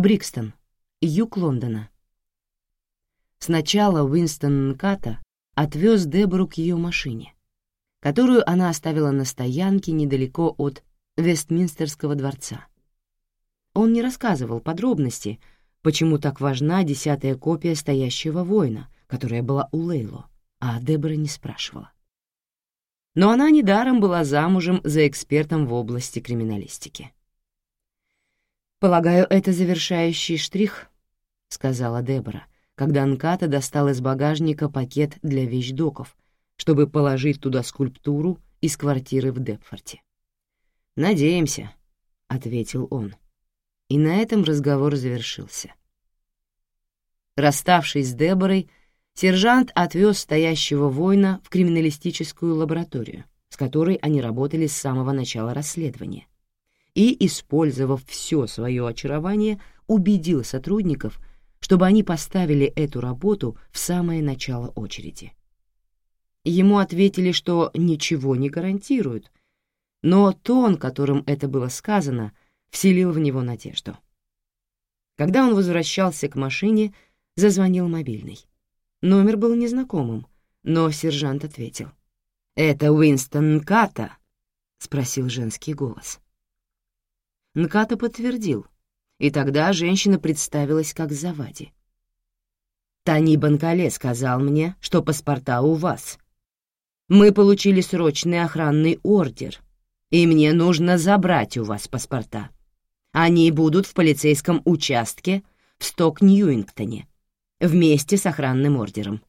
Брикстон, юг Лондона. Сначала Уинстон Нката отвез Дебору к ее машине, которую она оставила на стоянке недалеко от Вестминстерского дворца. Он не рассказывал подробности, почему так важна десятая копия стоящего воина, которая была у Лейло, а Дебора не спрашивала. Но она недаром была замужем за экспертом в области криминалистики. «Полагаю, это завершающий штрих», — сказала Дебора, когда Нката достал из багажника пакет для вещдоков, чтобы положить туда скульптуру из квартиры в Депфорте. «Надеемся», — ответил он. И на этом разговор завершился. Расставшись с Деборой, сержант отвез стоящего воина в криминалистическую лабораторию, с которой они работали с самого начала расследования, и, использовав все свое очарование, убедил сотрудников, чтобы они поставили эту работу в самое начало очереди. Ему ответили, что ничего не гарантируют, но тон, которым это было сказано, вселил в него надежду. Когда он возвращался к машине, зазвонил мобильный. Номер был незнакомым, но сержант ответил. «Это Уинстон Нката?» — спросил женский голос. Нката подтвердил, и тогда женщина представилась как Завади. «Тани Банкале сказал мне, что паспорта у вас. Мы получили срочный охранный ордер, и мне нужно забрать у вас паспорта. Они будут в полицейском участке в Сток-Ньюингтоне вместе с охранным ордером.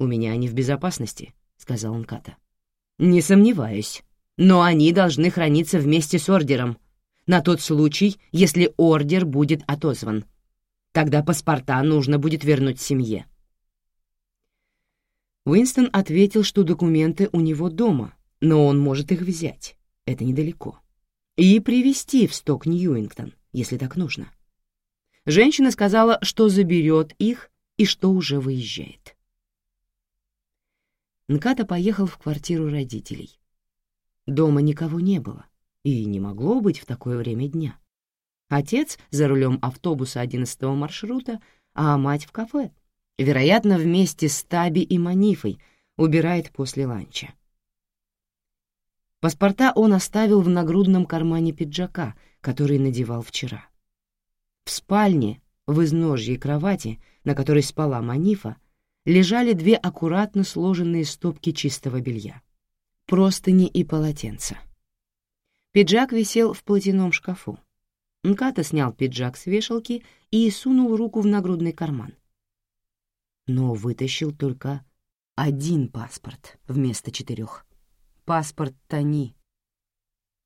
«У меня они в безопасности», — сказал он Ката. «Не сомневаюсь, но они должны храниться вместе с ордером, на тот случай, если ордер будет отозван. Тогда паспорта нужно будет вернуть семье». Уинстон ответил, что документы у него дома, но он может их взять, это недалеко, и привезти в Сток-Ньюингтон, если так нужно. Женщина сказала, что заберет их и что уже выезжает. Нката поехал в квартиру родителей. Дома никого не было, и не могло быть в такое время дня. Отец за рулем автобуса 11 маршрута, а мать в кафе. Вероятно, вместе с Таби и Манифой убирает после ланча. Паспорта он оставил в нагрудном кармане пиджака, который надевал вчера. В спальне, в изножье кровати, на которой спала Манифа, лежали две аккуратно сложенные стопки чистого белья, простыни и полотенца. Пиджак висел в платяном шкафу. Нката снял пиджак с вешалки и сунул руку в нагрудный карман. Но вытащил только один паспорт вместо четырех. Паспорт Тони.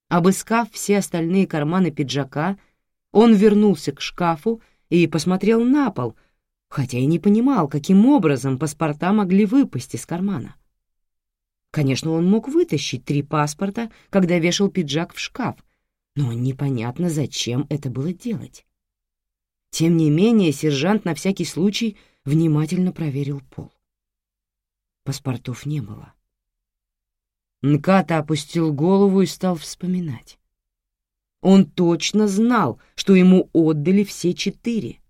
Обыскав все остальные карманы пиджака, он вернулся к шкафу и посмотрел на пол, хотя и не понимал, каким образом паспорта могли выпасть из кармана. Конечно, он мог вытащить три паспорта, когда вешал пиджак в шкаф, но непонятно, зачем это было делать. Тем не менее, сержант на всякий случай внимательно проверил пол. Паспортов не было. Нката опустил голову и стал вспоминать. Он точно знал, что ему отдали все четыре.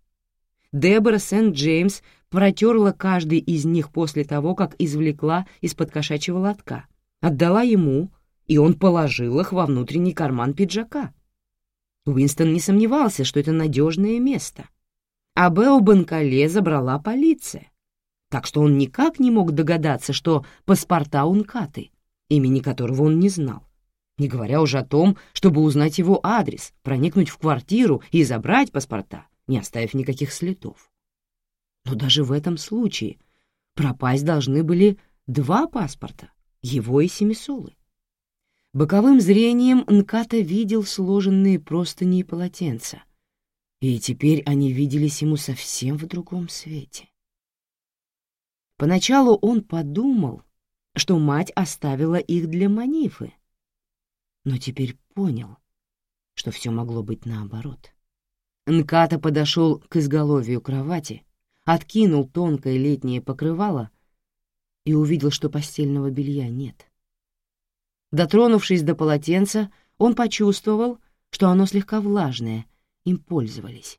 Дебора Сент-Джеймс протерла каждый из них после того, как извлекла из-под кошачьего лотка, отдала ему, и он положил их во внутренний карман пиджака. Уинстон не сомневался, что это надежное место. А Бео Банкале забрала полиция, так что он никак не мог догадаться, что паспорта Ункаты, имени которого он не знал не говоря уже о том, чтобы узнать его адрес, проникнуть в квартиру и забрать паспорта, не оставив никаких следов. Но даже в этом случае пропасть должны были два паспорта, его и Семисолы. Боковым зрением Нката видел сложенные простыни и полотенца, и теперь они виделись ему совсем в другом свете. Поначалу он подумал, что мать оставила их для Манифы, но теперь понял, что все могло быть наоборот. Нката подошел к изголовью кровати, откинул тонкое летнее покрывало и увидел, что постельного белья нет. Дотронувшись до полотенца, он почувствовал, что оно слегка влажное, им пользовались.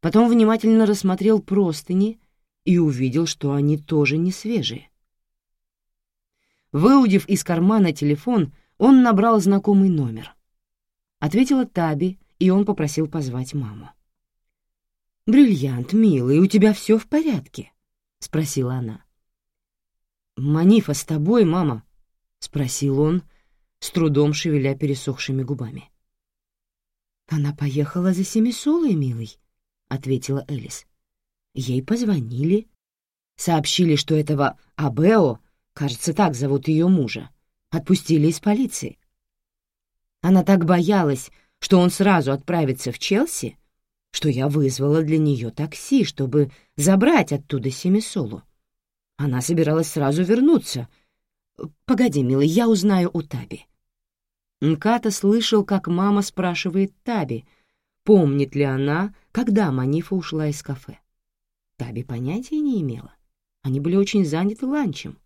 Потом внимательно рассмотрел простыни и увидел, что они тоже не свежие. Выудив из кармана телефон, он набрал знакомый номер. Ответила Таби, и он попросил позвать маму. «Бриллиант, милый, у тебя все в порядке?» — спросила она. «Манифа с тобой, мама?» — спросил он, с трудом шевеля пересохшими губами. «Она поехала за Семисолой, милый», — ответила Элис. Ей позвонили. Сообщили, что этого Абео, кажется, так зовут ее мужа, отпустили из полиции. Она так боялась, что он сразу отправится в Челси, что я вызвала для нее такси, чтобы забрать оттуда Семисолу. Она собиралась сразу вернуться. «Погоди, милый, я узнаю у Таби». Нката слышал, как мама спрашивает Таби, помнит ли она, когда Манифа ушла из кафе. Таби понятия не имела. Они были очень заняты ланчем.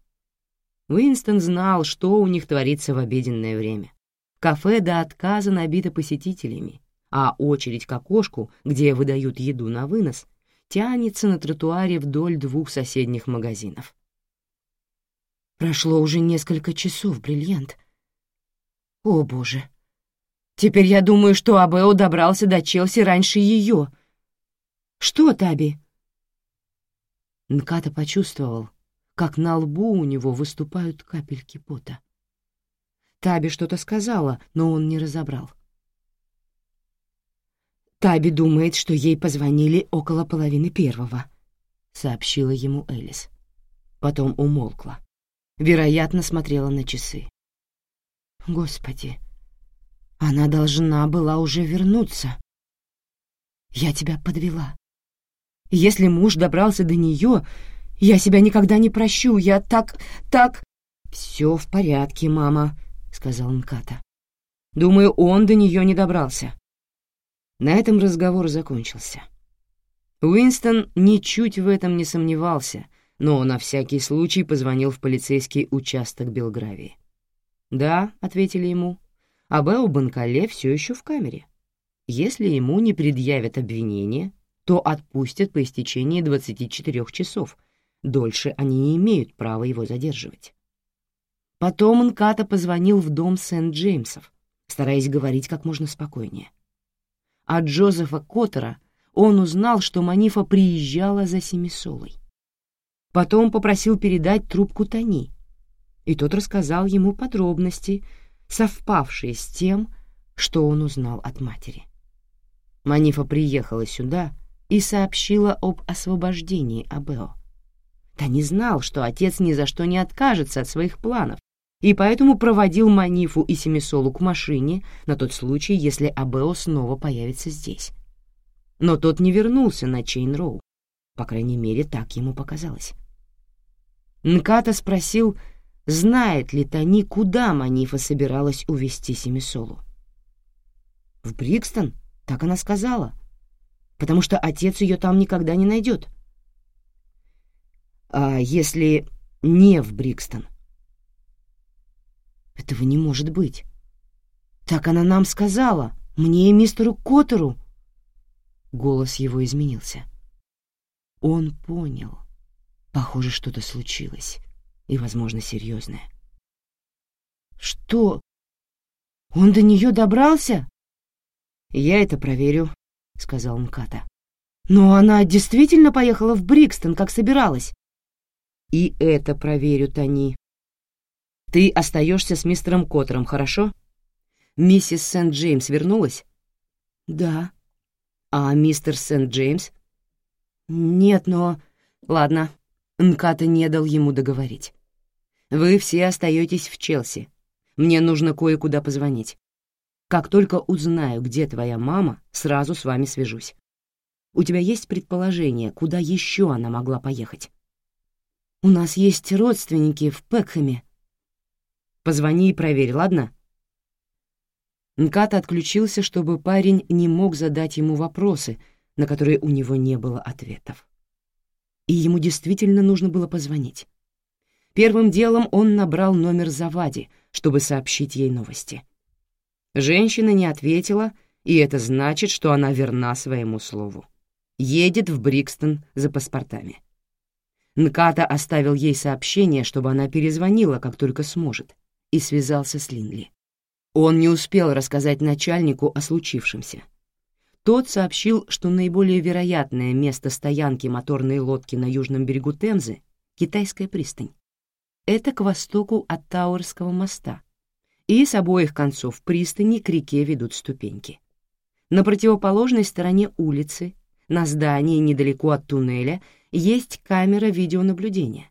Уинстон знал, что у них творится в обеденное время. Кафе до отказа набито посетителями, а очередь к окошку, где выдают еду на вынос, тянется на тротуаре вдоль двух соседних магазинов. Прошло уже несколько часов, бриллиант. О, боже. Теперь я думаю, что Абео добрался до Челси раньше ее. Что, Таби? Нката почувствовал, как на лбу у него выступают капельки пота. Таби что-то сказала, но он не разобрал. «Таби думает, что ей позвонили около половины первого», — сообщила ему Элис. Потом умолкла. Вероятно, смотрела на часы. «Господи, она должна была уже вернуться. Я тебя подвела. Если муж добрался до нее, я себя никогда не прощу. Я так... так...» «Все в порядке, мама», — сказал Нката. «Думаю, он до нее не добрался». На этом разговор закончился. Уинстон ничуть в этом не сомневался, но на всякий случай позвонил в полицейский участок Белгравии. «Да», — ответили ему, — «Абео Банкале все еще в камере. Если ему не предъявят обвинение, то отпустят по истечении 24 часов. Дольше они не имеют права его задерживать. Потом Нката позвонил в дом Сент-Джеймсов, стараясь говорить как можно спокойнее. От Джозефа Коттера он узнал, что Манифа приезжала за Семисолой. Потом попросил передать трубку Тони, и тот рассказал ему подробности, совпавшие с тем, что он узнал от матери. Манифа приехала сюда — и сообщила об освобождении Абео. Тони знал, что отец ни за что не откажется от своих планов, и поэтому проводил Манифу и Семисолу к машине на тот случай, если Абео снова появится здесь. Но тот не вернулся на Чейн-Роу, по крайней мере, так ему показалось. Нката спросил, знает ли Тони, куда Манифа собиралась увезти Семисолу. «В Брикстон?» — так она сказала — потому что отец ее там никогда не найдет. А если не в Брикстон? Этого не может быть. Так она нам сказала, мне и мистеру Коттеру. Голос его изменился. Он понял. Похоже, что-то случилось, и, возможно, серьезное. Что? Он до нее добрался? Я это проверю, — сказал Мката. «Но она действительно поехала в Брикстон, как собиралась». «И это проверю, Тони. Ты остаешься с мистером Коттером, хорошо? Миссис Сент-Джеймс вернулась?» «Да». «А мистер Сент-Джеймс?» «Нет, но...» «Ладно». Мката не дал ему договорить. «Вы все остаетесь в Челси. Мне нужно кое-куда позвонить. Как только узнаю, где твоя мама, сразу с вами свяжусь. У тебя есть предположение, куда еще она могла поехать? У нас есть родственники в Пекхэме. Позвони и проверь, ладно? Нката отключился, чтобы парень не мог задать ему вопросы, на которые у него не было ответов. И ему действительно нужно было позвонить. Первым делом он набрал номер Завади, чтобы сообщить ей новости. Женщина не ответила и это значит, что она верна своему слову. Едет в Брикстон за паспортами. Нката оставил ей сообщение, чтобы она перезвонила, как только сможет, и связался с Линли. Он не успел рассказать начальнику о случившемся. Тот сообщил, что наиболее вероятное место стоянки моторной лодки на южном берегу Темзы — китайская пристань. Это к востоку от Тауэрского моста, и с обоих концов пристани к реке ведут ступеньки. На противоположной стороне улицы, на здании недалеко от туннеля, есть камера видеонаблюдения.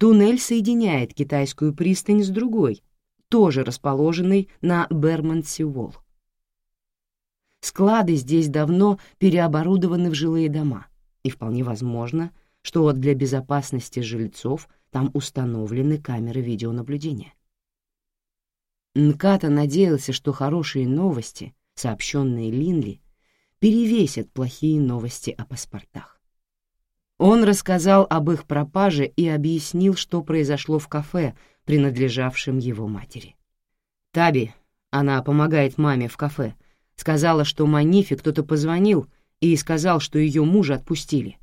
Туннель соединяет китайскую пристань с другой, тоже расположенной на Бермонси-Уолл. Склады здесь давно переоборудованы в жилые дома, и вполне возможно, что для безопасности жильцов там установлены камеры видеонаблюдения. Нката надеялся, что хорошие новости, сообщенные Линли, перевесят плохие новости о паспортах. Он рассказал об их пропаже и объяснил, что произошло в кафе, принадлежавшем его матери. Таби, она помогает маме в кафе, сказала, что Манифе кто-то позвонил и сказал, что ее мужа отпустили.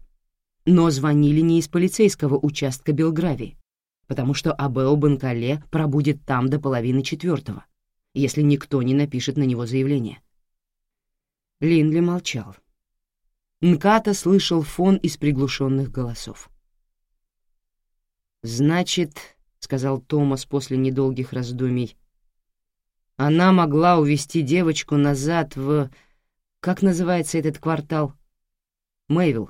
Но звонили не из полицейского участка Белгравии, потому что Абео Банкале пробудет там до половины четвертого, если никто не напишет на него заявление. Линли молчал. Нката слышал фон из приглушенных голосов. «Значит, — сказал Томас после недолгих раздумий, — она могла увести девочку назад в... Как называется этот квартал? Мэйвилл.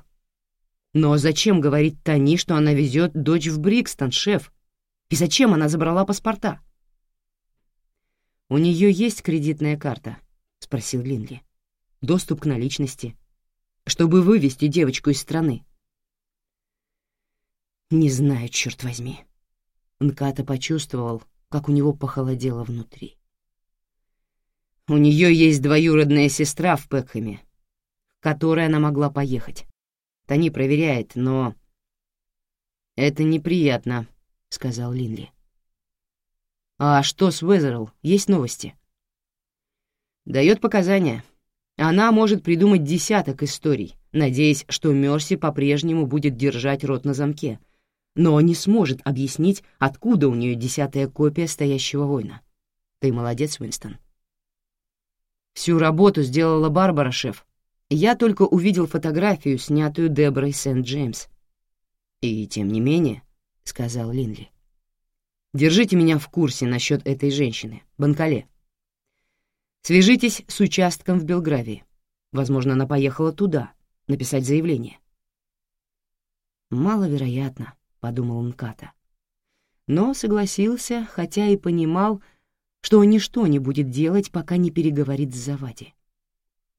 Но зачем говорить Тони, что она везет дочь в Брикстон, шеф? И зачем она забрала паспорта?» «У нее есть кредитная карта?» — спросил Линли. «Доступ к наличности?» Чтобы вывести девочку из страны. Не знаю, черт возьми. Нката почувствовал, как у него похолодело внутри. У нее есть двоюродная сестра в Пекхэме, к которой она могла поехать. Тони проверяет, но... «Это неприятно», — сказал Линли. «А что с Уэзерл? Есть новости?» «Дает показания. Она может придумать десяток историй, надеясь, что Мерси по-прежнему будет держать рот на замке, но не сможет объяснить, откуда у нее десятая копия стоящего воина. Ты молодец, Уинстон. Всю работу сделала Барбара, шеф. Я только увидел фотографию, снятую Деборой Сент-Джеймс. И тем не менее, — сказал Линли, — держите меня в курсе насчет этой женщины, Банкале. Свяжитесь с участком в Белгравии. Возможно, она поехала туда, написать заявление. «Маловероятно», — подумал Нката. Но согласился, хотя и понимал, что он ничто не будет делать, пока не переговорит с Завади.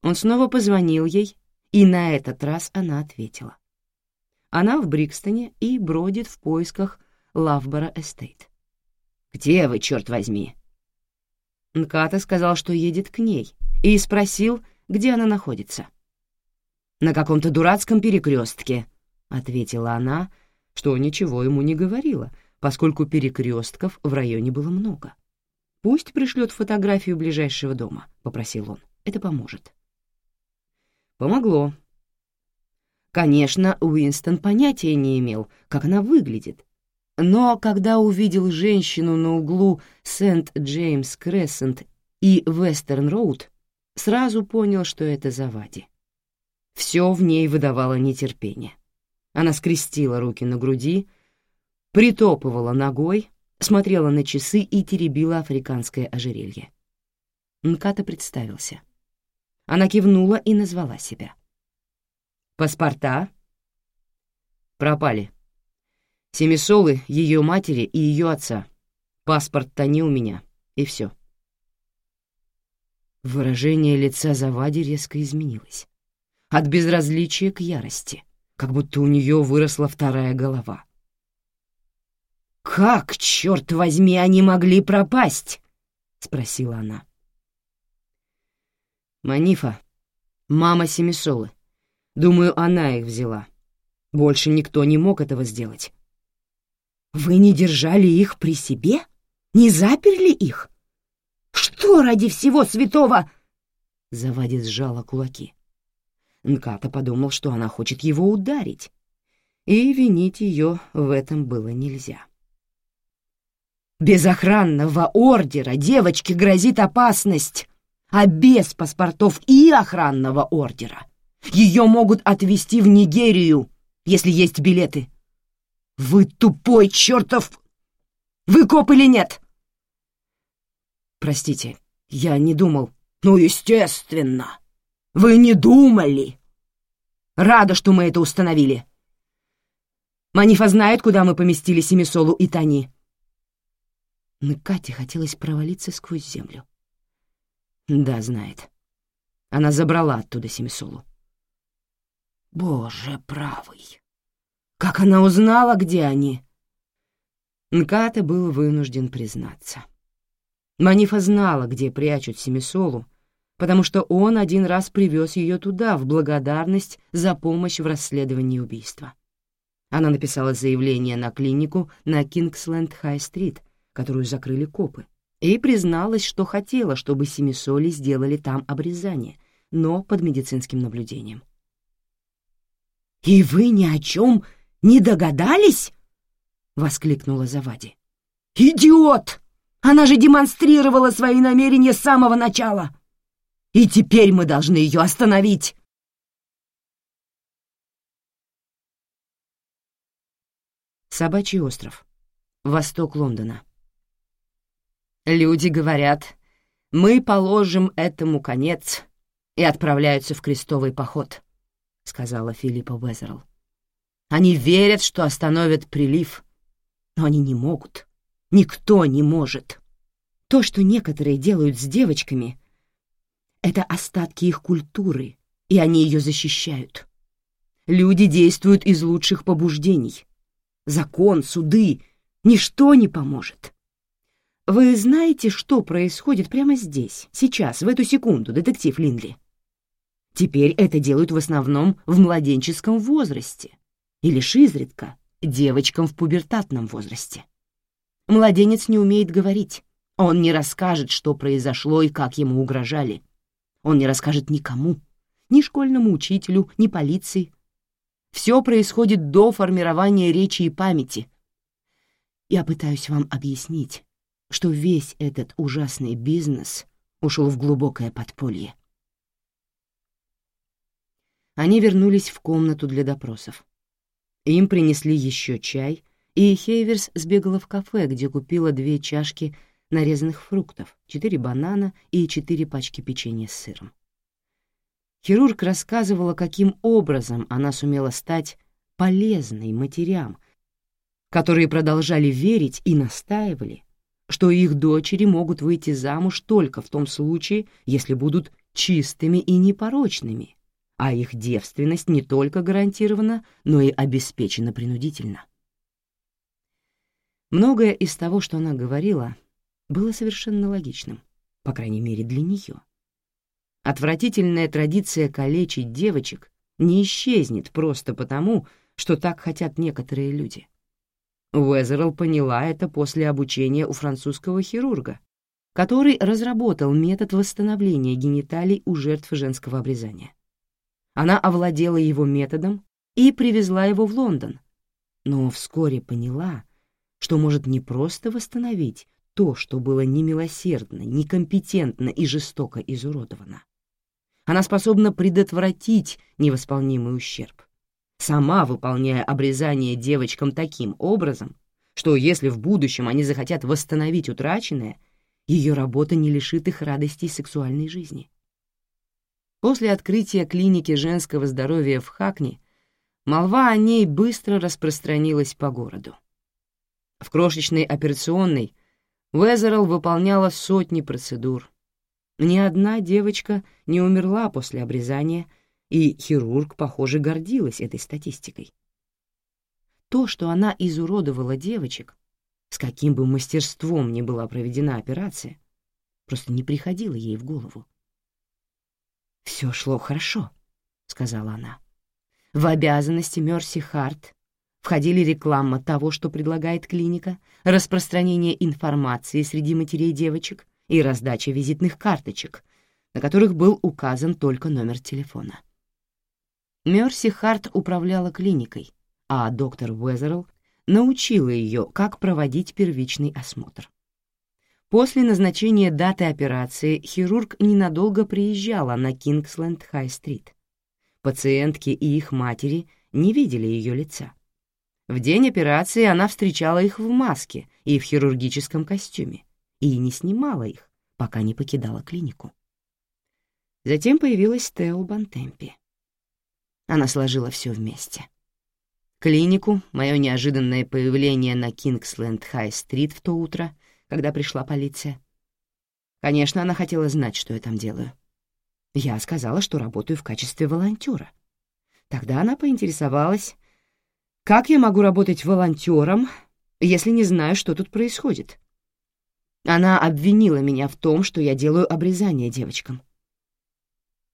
Он снова позвонил ей, и на этот раз она ответила. Она в Брикстоне и бродит в поисках Лавбора Эстейт. «Где вы, черт возьми?» Нката сказал, что едет к ней, и спросил, где она находится. «На каком-то дурацком перекрестке», — ответила она, что ничего ему не говорила, поскольку перекрестков в районе было много. «Пусть пришлет фотографию ближайшего дома», — попросил он. «Это поможет». Помогло. Конечно, Уинстон понятия не имел, как она выглядит, но когда увидел женщину на углу Сент-Джеймс-Крессент и Вестерн-Роуд, сразу понял, что это Завади. Все в ней выдавало нетерпение. Она скрестила руки на груди, притопывала ногой, смотрела на часы и теребила африканское ожерелье. Нката представился. Она кивнула и назвала себя. «Паспорта?» «Пропали», Семисолы, ее матери и ее отца. Паспорт-то не у меня, и все. Выражение лица Завади резко изменилось. От безразличия к ярости, как будто у нее выросла вторая голова. «Как, черт возьми, они могли пропасть?» — спросила она. «Манифа, мама Семисолы. Думаю, она их взяла. Больше никто не мог этого сделать. Вы не держали их при себе? Не заперли их? Что ради всего святого? Завади сжала кулаки. Нката подумал, что она хочет его ударить, и винить ее в этом было нельзя. Без охранного ордера девочке грозит опасность, а без паспортов и охранного ордера ее могут отвезти в Нигерию, если есть билеты. Вы тупой чертов! Вы коп или нет? Простите, я не думал. Ну, естественно. Вы не думали. Рада, что мы это установили. Манифа знает, куда мы поместили Семисолу и Тани. Но Кате хотелось провалиться сквозь землю. Да, знает. Она забрала оттуда Семисолу. Боже правый! Как она узнала, где они? Нката был вынужден признаться. Манифа знала, где прячут Семисолу, потому что он один раз привез ее туда в благодарность за помощь в расследовании убийства. Она написала заявление на клинику на Кингсленд-Хай-стрит, которую закрыли копы, и призналась, что хотела, чтобы Семисоли сделали там обрезание, но под медицинским наблюдением. «И вы ни о чем не догадались?» — воскликнула Завади. «Идиот! Она же демонстрировала свои намерения с самого начала!» И теперь мы должны ее остановить!» Собачий остров. Восток Лондона. Люди говорят, мы положим этому конец и отправляются в крестовый поход, сказала Филиппа Уэзерл. Они верят, что остановят прилив, но они не могут. Никто не может. То, что некоторые делают с девочками, это остатки их культуры, и они ее защищают. Люди действуют из лучших побуждений. Закон, суды — ничто не поможет. Вы знаете, что происходит прямо здесь, сейчас, в эту секунду, детектив Линдли? Теперь это делают в основном в младенческом возрасте и лишь изредка девочкам в пубертатном возрасте. Младенец не умеет говорить, он не расскажет, что произошло и как ему угрожали. Он не расскажет никому, ни школьному учителю, ни полиции. Все происходит до формирования речи и памяти. Я пытаюсь вам объяснить, что весь этот ужасный бизнес ушел в глубокое подполье. Они вернулись в комнату для допросов. Им принесли еще чай, и Хейверс сбегала в кафе, где купила две чашки нарезанных фруктов, четыре банана и четыре пачки печенья с сыром. Хирург рассказывала, каким образом она сумела стать полезной матерям, которые продолжали верить и настаивали, что их дочери могут выйти замуж только в том случае, если будут чистыми и непорочными, а их девственность не только гарантирована, но и обеспечена принудительно. Многое из того, что она говорила, было совершенно логичным, по крайней мере для нее. Отвратительная традиция калечить девочек не исчезнет просто потому, что так хотят некоторые люди. Уэзерл поняла это после обучения у французского хирурга, который разработал метод восстановления гениталий у жертв женского обрезания. Она овладела его методом и привезла его в Лондон, но вскоре поняла, что может не просто восстановить то, что было немилосердно, некомпетентно и жестоко изуродовано. Она способна предотвратить невосполнимый ущерб, сама выполняя обрезание девочкам таким образом, что если в будущем они захотят восстановить утраченное, ее работа не лишит их радостей сексуальной жизни. После открытия клиники женского здоровья в Хакне молва о ней быстро распространилась по городу. В крошечной операционной Уэзерл выполняла сотни процедур. Ни одна девочка не умерла после обрезания, и хирург, похоже, гордилась этой статистикой. То, что она изуродовала девочек, с каким бы мастерством ни была проведена операция, просто не приходило ей в голову. «Все шло хорошо», — сказала она. В обязанности Мерси Харт входили реклама того, что предлагает клиника, распространение информации среди матерей девочек и раздача визитных карточек, на которых был указан только номер телефона. Мерси Харт управляла клиникой, а доктор Уэзерл научила ее, как проводить первичный осмотр. После назначения даты операции хирург ненадолго приезжала на Кингсленд-Хай-стрит. Пациентки и их матери не видели ее лица. В день операции она встречала их в маске и в хирургическом костюме и не снимала их, пока не покидала клинику. Затем появилась Тео Бантемпи. Она сложила все вместе. Клинику, мое неожиданное появление на Кингсленд-Хай-стрит в то утро, когда пришла полиция. Конечно, она хотела знать, что я там делаю. Я сказала, что работаю в качестве волонтера. Тогда она поинтересовалась, как я могу работать волонтером, если не знаю, что тут происходит. Она обвинила меня в том, что я делаю обрезание девочкам.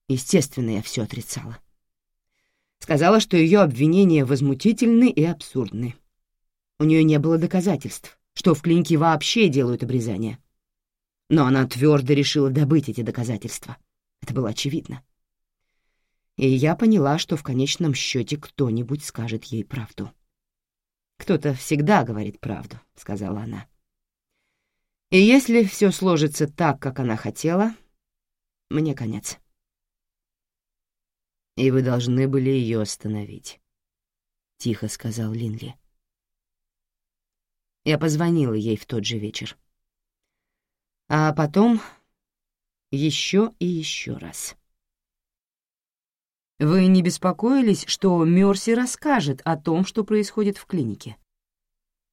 Естественно, я все отрицала. Сказала, что ее обвинения возмутительны и абсурдны. У нее не было доказательств, что в клинике вообще делают обрезание. Но она твердо решила добыть эти доказательства. Это было очевидно. И я поняла, что в конечном счете кто-нибудь скажет ей правду. «Кто-то всегда говорит правду», — сказала она. «И если все сложится так, как она хотела, мне конец» и вы должны были ее остановить», — тихо сказал Линли. Я позвонила ей в тот же вечер. А потом еще и еще раз. «Вы не беспокоились, что Мерси расскажет о том, что происходит в клинике?»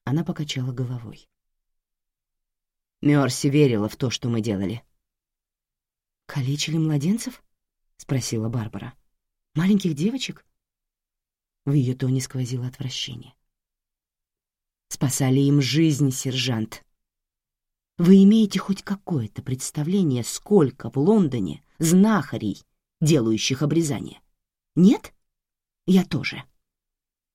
Она покачала головой. Мерси верила в то, что мы делали. «Калечили младенцев?» — спросила Барбара. Маленьких девочек? В ее тоне сквозило отвращение. Спасали им жизнь, сержант. Вы имеете хоть какое-то представление, сколько в Лондоне знахарей, делающих обрезание? Нет? Я тоже.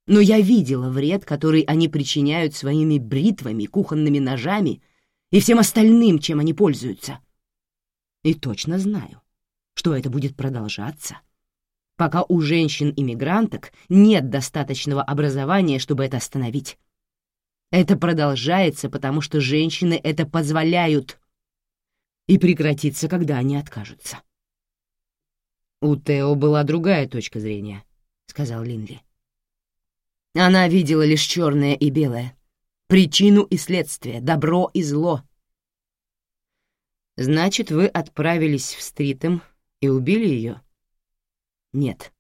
Но я видела вред, который они причиняют своими бритвами, кухонными ножами и всем остальным, чем они пользуются. И точно знаю, что это будет продолжаться пока у женщин-иммигранток нет достаточного образования, чтобы это остановить. Это продолжается, потому что женщины это позволяют. И прекратится, когда они откажутся. «У Тео была другая точка зрения», — сказал Линли. Она видела лишь черное и белое, причину и следствие, добро и зло. «Значит, вы отправились в Стритем и убили ее?» Нет.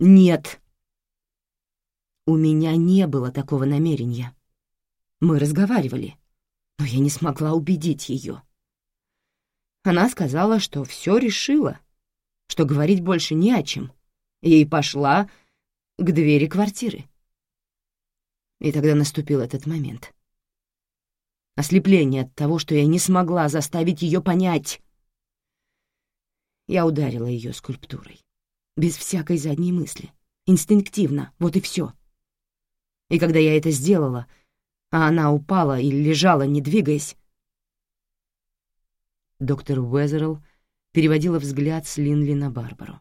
Нет. У меня не было такого намерения. Мы разговаривали, но я не смогла убедить ее. Она сказала, что все решила, что говорить больше не о чем, и пошла к двери квартиры. И тогда наступил этот момент. Ослепление от того, что я не смогла заставить ее понять. Я ударила ее скульптурой без всякой задней мысли, инстинктивно, вот и все. И когда я это сделала, а она упала и лежала, не двигаясь, доктор Уэзерл переводила взгляд с Линли на Барбару.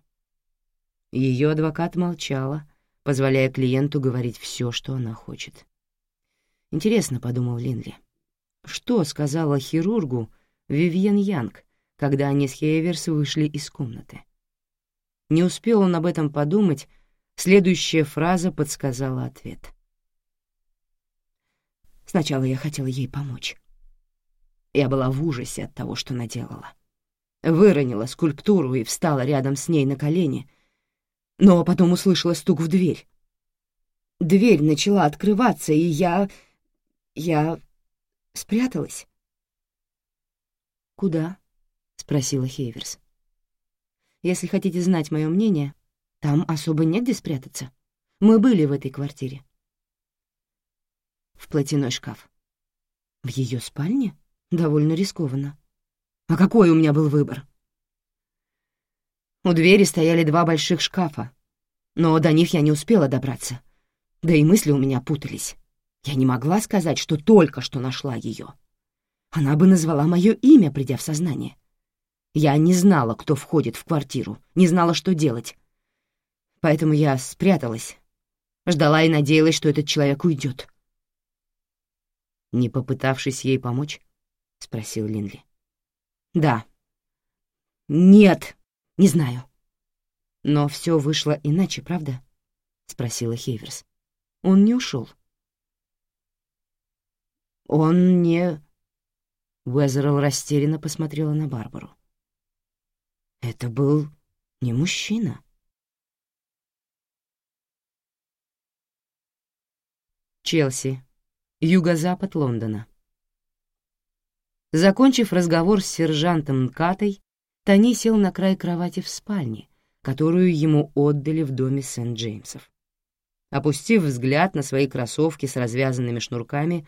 Ее адвокат молчала, позволяя клиенту говорить все, что она хочет. «Интересно», — подумал Линли, — «что сказала хирургу Вивьен Янг, когда они с Хейверс вышли из комнаты?» Не успел он об этом подумать, следующая фраза подсказала ответ. Сначала я хотела ей помочь. Я была в ужасе от того, что наделала. Выронила скульптуру и встала рядом с ней на колени, но потом услышала стук в дверь. Дверь начала открываться, и я... я спряталась. «Куда?» — спросила Хейверс. Если хотите знать мое мнение, там особо негде спрятаться. Мы были в этой квартире. В платяной шкаф. В ее спальне? Довольно рискованно. А какой у меня был выбор? У двери стояли два больших шкафа, но до них я не успела добраться. Да и мысли у меня путались. Я не могла сказать, что только что нашла ее. Она бы назвала мое имя, придя в сознание. Я не знала, кто входит в квартиру, не знала, что делать. Поэтому я спряталась, ждала и надеялась, что этот человек уйдет. «Не попытавшись ей помочь?» — спросил Линли. «Да». «Нет, не знаю». «Но все вышло иначе, правда?» — спросила Хейверс. «Он не ушел. «Он не...» Уэзерл растерянно посмотрела на Барбару. «Это был не мужчина». Челси, юго-запад Лондона. Закончив разговор с сержантом Нкатой, Тони сел на край кровати в спальне, которую ему отдали в доме Сент-Джеймсов. Опустив взгляд на свои кроссовки с развязанными шнурками,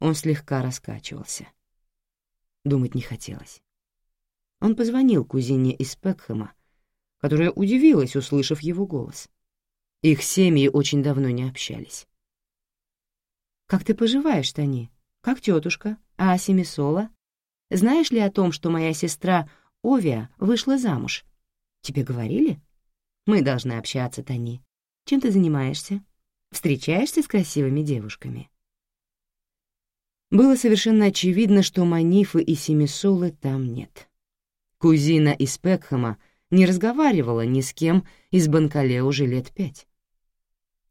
он слегка раскачивался. Думать не хотелось. Он позвонил кузине из Пекхэма, которая удивилась, услышав его голос. Их семьи очень давно не общались. «Как ты поживаешь, Тони? Как тетушка? А Семисола? Знаешь ли о том, что моя сестра Овия вышла замуж? Тебе говорили? Мы должны общаться, Тони. Чем ты занимаешься? Встречаешься с красивыми девушками?» Было совершенно очевидно, что Манифы и Семисолы там нет. Кузина из Пекхэма не разговаривала ни с кем из Банкале уже лет пять.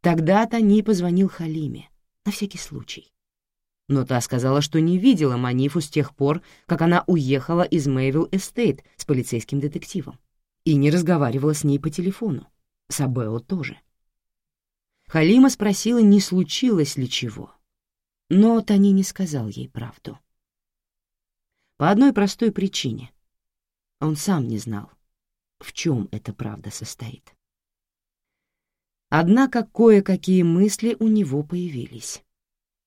Тогда Тони позвонил Халиме, на всякий случай. Но та сказала, что не видела Манифу с тех пор, как она уехала из Мэйвилл Эстейт с полицейским детективом, и не разговаривала с ней по телефону. С Абео тоже. Халима спросила, не случилось ли чего — но Тони не сказал ей правду. По одной простой причине. Он сам не знал, в чем эта правда состоит. Однако кое-какие мысли у него появились.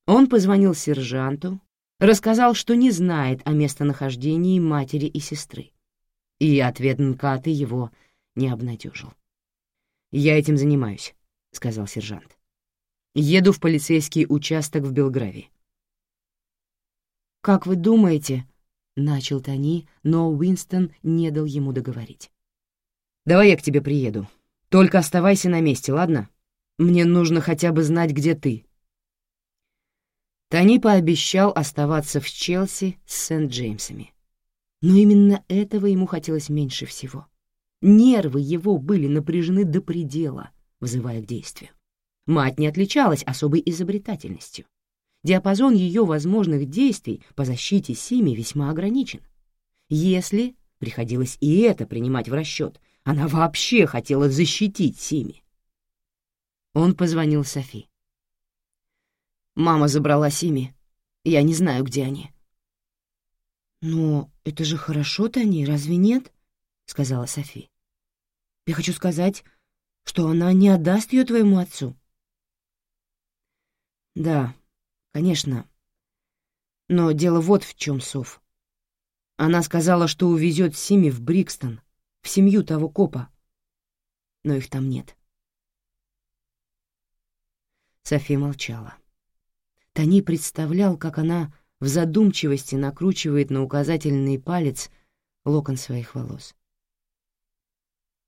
Он позвонил сержанту, рассказал, что не знает о местонахождении матери и сестры. И ответ Нкаты его не обнадежил. «Я этим занимаюсь», — сказал сержант. Еду в полицейский участок в Белгравии. «Как вы думаете?» — начал Тони, но Уинстон не дал ему договорить. «Давай я к тебе приеду. Только оставайся на месте, ладно? Мне нужно хотя бы знать, где ты». Тони пообещал оставаться в Челси с Сент-Джеймсами. Но именно этого ему хотелось меньше всего. Нервы его были напряжены до предела, вызывая к действию. Мать не отличалась особой изобретательностью. Диапазон ее возможных действий по защите Сими весьма ограничен. Если, приходилось и это принимать в расчет, она вообще хотела защитить Сими. Он позвонил Софи. «Мама забрала Сими. Я не знаю, где они». «Но это же хорошо, Тони, разве нет?» — сказала Софи. «Я хочу сказать, что она не отдаст ее твоему отцу. Да, конечно. Но дело вот в чем, Сов. Она сказала, что увезет Сими в Брикстон, в семью того копа. Но их там нет. София молчала. Тони представлял, как она в задумчивости накручивает на указательный палец локон своих волос.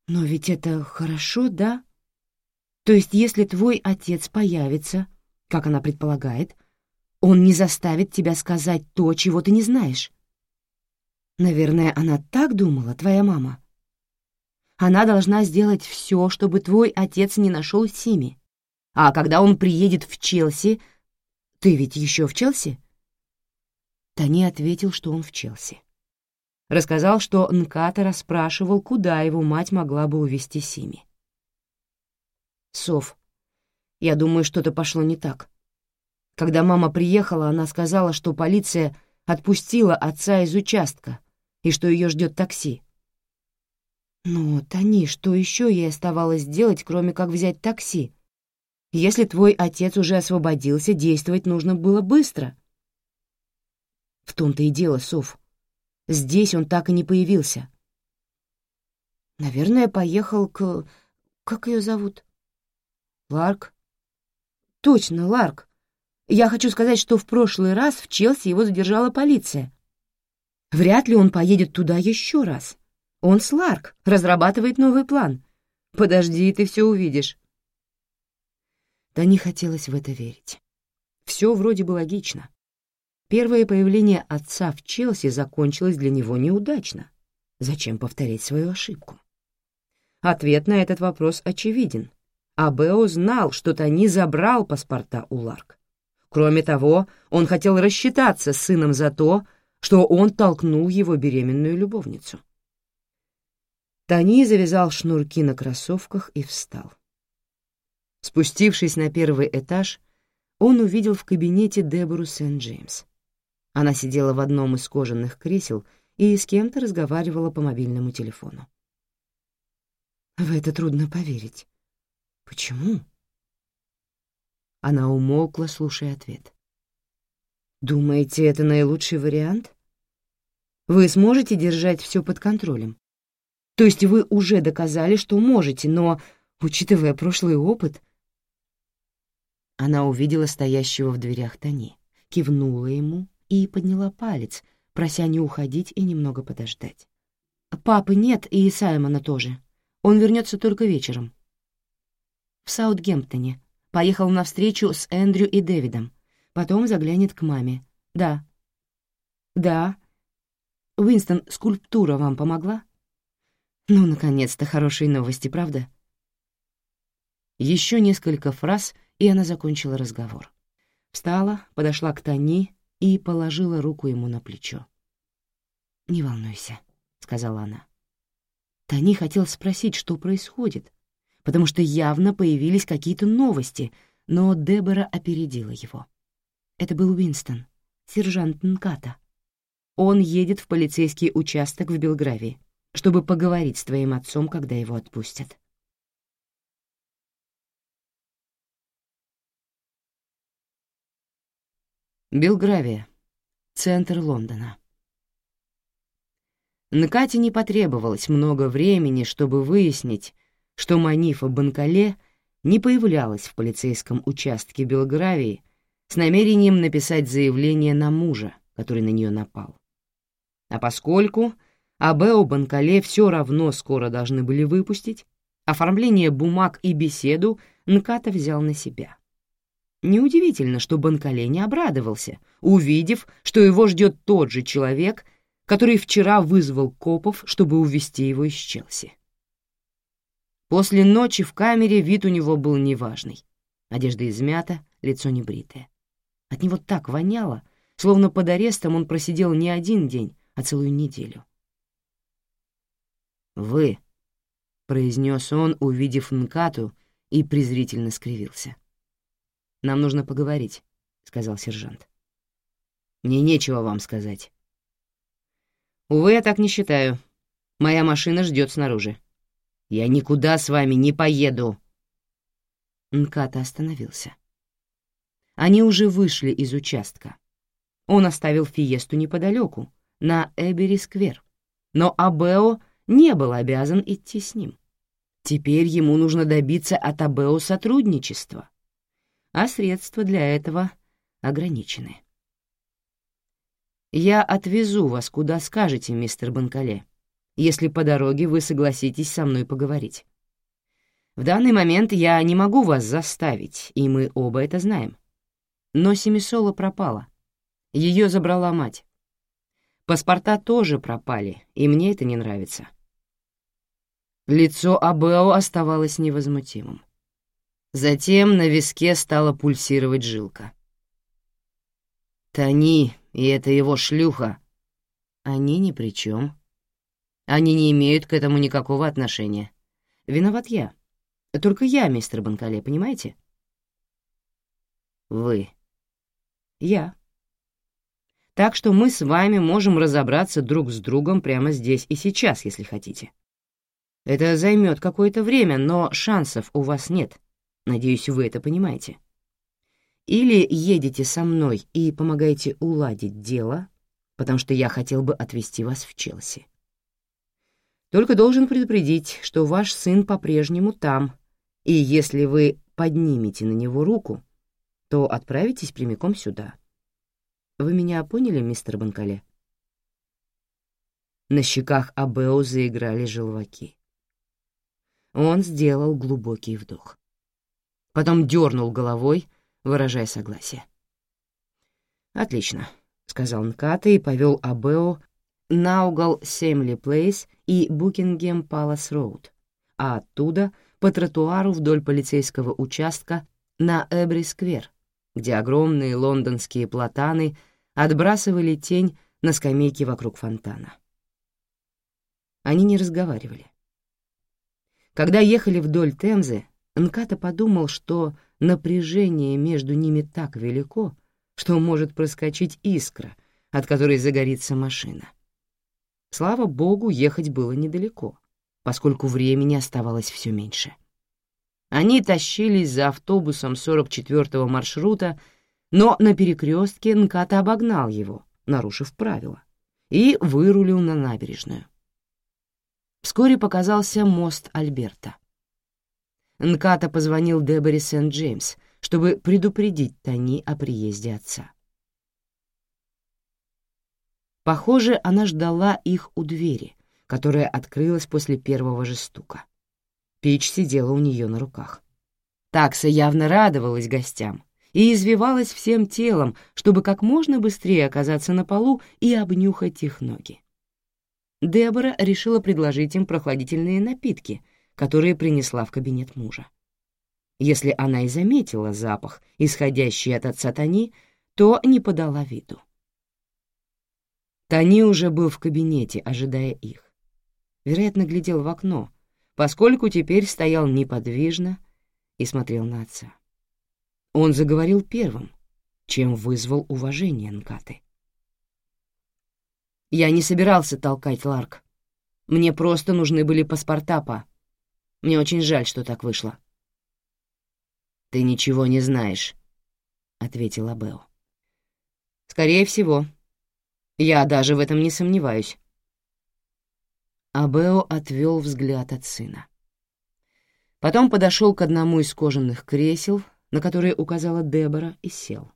«Но ведь это хорошо, да? То есть если твой отец появится, как она предполагает, он не заставит тебя сказать то, чего ты не знаешь. Наверное, она так думала, твоя мама. Она должна сделать все, чтобы твой отец не нашел Сими. А когда он приедет в Челси... Ты ведь еще в Челси? Тони ответил, что он в Челси. Рассказал, что Нката расспрашивал, куда его мать могла бы увезти Сими. Сов, я думаю, что-то пошло не так. Когда мама приехала, она сказала, что полиция отпустила отца из участка и что ее ждет такси. «Ну, Тони, что еще ей оставалось делать, кроме как взять такси? Если твой отец уже освободился, действовать нужно было быстро». В том-то и дело, Сов. Здесь он так и не появился. Наверное, поехал к... Как ее зовут? Ларк? Точно, Ларк. Я хочу сказать, что в прошлый раз в Челси его задержала полиция. Вряд ли он поедет туда еще раз. Он Сларк, разрабатывает новый план. Подожди, ты все увидишь. Да не хотелось в это верить. Все вроде бы логично. Первое появление отца в Челси закончилось для него неудачно. Зачем повторять свою ошибку? Ответ на этот вопрос очевиден. Абео знал, что Тони забрал паспорта у Ларк. Кроме того, он хотел рассчитаться с сыном за то, что он толкнул его беременную любовницу. Тони завязал шнурки на кроссовках и встал. Спустившись на первый этаж, он увидел в кабинете Дебору Сент-Джеймс. Она сидела в одном из кожаных кресел и с кем-то разговаривала по мобильному телефону. В это трудно поверить. Почему? Она умолкла, слушая ответ. «Думаете, это наилучший вариант? Вы сможете держать все под контролем? То есть вы уже доказали, что можете, но, учитывая прошлый опыт, она увидела стоящего в дверях Тони, кивнула ему и подняла палец, прося не уходить и немного подождать. «Папы нет, и Саймона тоже. Он вернется только вечером». «В Саутгемптоне. Поехал на встречу с Эндрю и Дэвидом. Потом заглянет к маме. Да». «Да». «Уинстон, скульптура вам помогла?» «Ну, наконец-то, хорошие новости, правда?» Еще несколько фраз — и она закончила разговор. Встала, подошла к Тони и положила руку ему на плечо. «Не волнуйся», — сказала она. Тони хотел спросить, что происходит, потому что явно появились какие-то новости, но Дебора опередила его. Это был Уинстон, сержант Нката. Он едет в полицейский участок в Белгравии, чтобы поговорить с твоим отцом, когда его отпустят. Белгравия, центр Лондона. Накате не потребовалось много времени, чтобы выяснить, что Манифа Банкале не появлялась в полицейском участке Белгравии с намерением написать заявление на мужа, который на нее напал. А поскольку Абео Банкале все равно скоро должны были выпустить, оформление бумаг и беседу Нката взял на себя. Неудивительно, что Банкале не обрадовался, увидев, что его ждет тот же человек, который вчера вызвал копов, чтобы увезти его из Челси. После ночи в камере вид у него был неважный. Одежда измята, лицо небритое. От него так воняло, словно под арестом он просидел не один день, а целую неделю. «Вы», — произнес он, увидев Нкату, и презрительно скривился. — нам нужно поговорить», — сказал сержант. «Мне нечего вам сказать». «Увы, я так не считаю. Моя машина ждет снаружи. Я никуда с вами не поеду». Нката остановился. Они уже вышли из участка. Он оставил Фиесту неподалеку, на Эбери-сквер, но Абео не был обязан идти с ним. Теперь ему нужно добиться от Абео сотрудничества а средства для этого ограничены. «Я отвезу вас, куда скажете, мистер Банкале, если по дороге вы согласитесь со мной поговорить. В данный момент я не могу вас заставить, и мы оба это знаем. Но Семисола пропала. Ее забрала мать. Паспорта тоже пропали, и мне это не нравится». Лицо Абео оставалось невозмутимым. Затем на виске стала пульсировать жилка. Тони и это его шлюха. Они ни при чем. Они не имеют к этому никакого отношения. Виноват я. Только я, мистер Банкале, понимаете? Вы. Я. Так что мы с вами можем разобраться друг с другом прямо здесь и сейчас, если хотите. Это займет какое-то время, но шансов у вас нет. Надеюсь, вы это понимаете. Или едете со мной и помогаете уладить дело, потому что я хотел бы отвезти вас в Челси. Только должен предупредить, что ваш сын по-прежнему там, и если вы поднимете на него руку, то отправитесь прямиком сюда. Вы меня поняли, мистер Банкале? На щеках Абео заиграли желваки. Он сделал глубокий вдох. Потом дернул головой, выражая согласие. «Отлично», — сказал Нката и повел Абео на угол Семли Плейс и Букингем Палас Роуд, а оттуда по тротуару вдоль полицейского участка на Эбри-сквер, где огромные лондонские платаны отбрасывали тень на скамейке вокруг фонтана. Они не разговаривали. Когда ехали вдоль Темзы, Нката подумал, что напряжение между ними так велико, что может проскочить искра, от которой загорится машина. Слава богу, ехать было недалеко, поскольку времени оставалось все меньше. Они тащились за автобусом 44-го маршрута, но на перекрестке Нката обогнал его, нарушив правила, и вырулил на набережную. Вскоре показался мост Альберта. Нката позвонил Деборе Сент-Джеймс, чтобы предупредить Тони о приезде отца. Похоже, она ждала их у двери, которая открылась после первого же стука. Пич сидела у нее на руках. Такса явно радовалась гостям и извивалась всем телом, чтобы как можно быстрее оказаться на полу и обнюхать их ноги. Дебора решила предложить им прохладительные напитки, которые принесла в кабинет мужа. Если она и заметила запах, исходящий от отца Тони, то не подала виду. Тони уже был в кабинете, ожидая их. Вероятно, глядел в окно, поскольку теперь стоял неподвижно и смотрел на отца. Он заговорил первым, чем вызвал уважение Нкаты. Я не собирался толкать Ларк. Мне просто нужны были паспорта, па. Мне очень жаль, что так вышло. «Ты ничего не знаешь», — ответила Бео. «Скорее всего. Я даже в этом не сомневаюсь». Абео отвел взгляд от сына. Потом подошел к одному из кожаных кресел, на которые указала Дебора, и сел.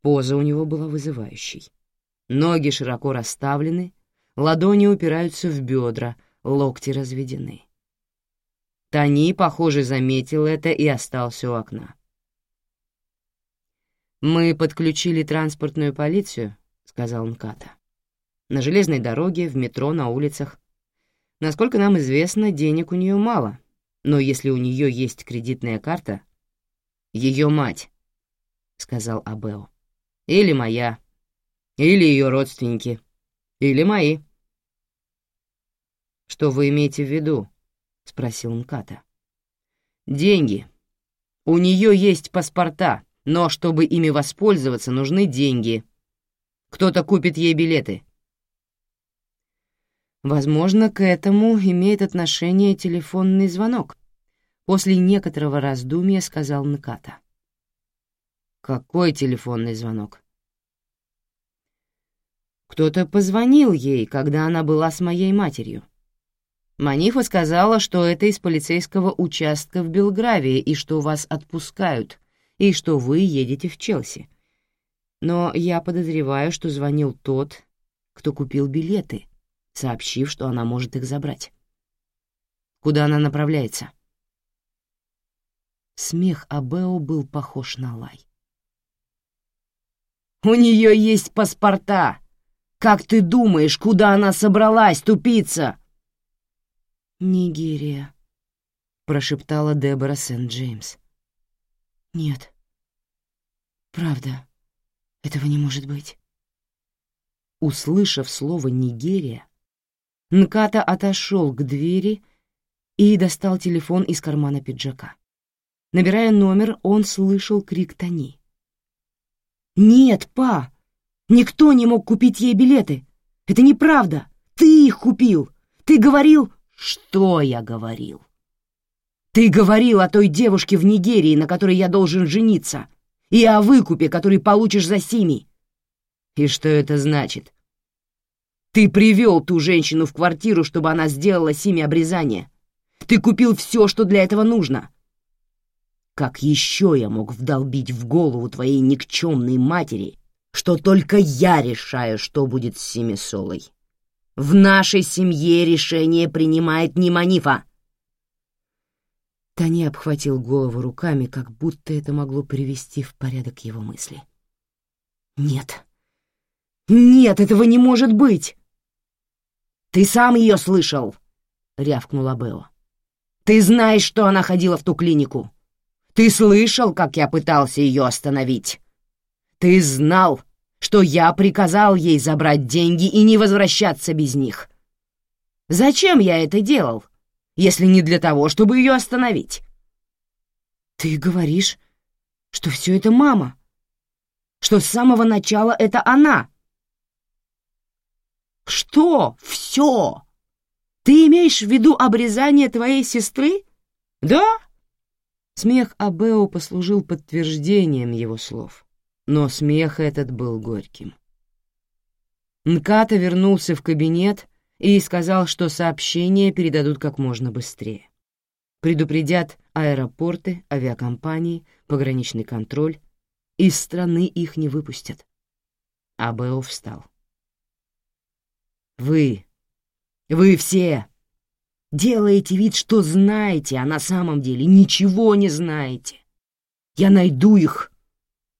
Поза у него была вызывающей. Ноги широко расставлены, ладони упираются в бедра, локти разведены. Тони, похоже, заметил это и остался у окна. «Мы подключили транспортную полицию», — сказал Мката. «На железной дороге, в метро, на улицах. Насколько нам известно, денег у нее мало, но если у нее есть кредитная карта...» «Ее мать», — сказал Абео. «Или моя, или ее родственники. Или мои. «Что вы имеете в виду?» — спросил Мката. «Деньги. У нее есть паспорта, но чтобы ими воспользоваться, нужны деньги. Кто-то купит ей билеты». Возможно, к этому имеет отношение телефонный звонок. После некоторого раздумья сказал Мката. «Какой телефонный звонок?» Кто-то позвонил ей, когда она была с моей матерью. Манифа сказала, что это из полицейского участка в Белгравии и что вас отпускают, и что вы едете в Челси. Но я подозреваю, что звонил тот, кто купил билеты, сообщив, что она может их забрать. Куда она направляется? Смех Абео был похож на лай. «У нее есть паспорта!» Как ты думаешь, куда она собралась, тупица?» «Нигерия», — прошептала Дебора Сент-Джеймс. «Нет, правда, этого не может быть». Услышав слово «Нигерия», Нката отошел к двери и достал телефон из кармана пиджака. Набирая номер, он слышал крик Тони. «Нет, па! Никто не мог купить ей билеты. Это неправда. Ты их купил. Ты говорил... Что я говорил? Ты говорил о той девушке в Нигерии, на которой я должен жениться, и о выкупе, который получишь за Сими. И что это значит? Ты привел ту женщину в квартиру, чтобы она сделала Сими обрезание. Ты купил все, что для этого нужно. Как еще я мог вдолбить в голову твоей никчемной матери, что только я решаю, что будет с Семисолой. В нашей семье решение принимает не Манифа!» Тони обхватил голову руками, как будто это могло привести в порядок его мысли. «Нет! Нет, этого не может быть!» «Ты сам ее слышал!» — рявкнула Бео. «Ты знаешь, что она ходила в ту клинику! Ты слышал, как я пытался ее остановить! Ты знал, что я приказал ей забрать деньги и не возвращаться без них! Зачем я это делал?» если не для того, чтобы ее остановить. Ты говоришь, что все это мама, что с самого начала это она. Что все? Ты имеешь в виду обрезание твоей сестры? Да? Смех Абео послужил подтверждением его слов, но смех этот был горьким. Нката вернулся в кабинет и сказал, что сообщение передадут как можно быстрее. Предупредят аэропорты, авиакомпании, пограничный контроль. Из страны их не выпустят. Абео встал. «Вы, вы все делаете вид, что знаете, а на самом деле ничего не знаете. Я найду их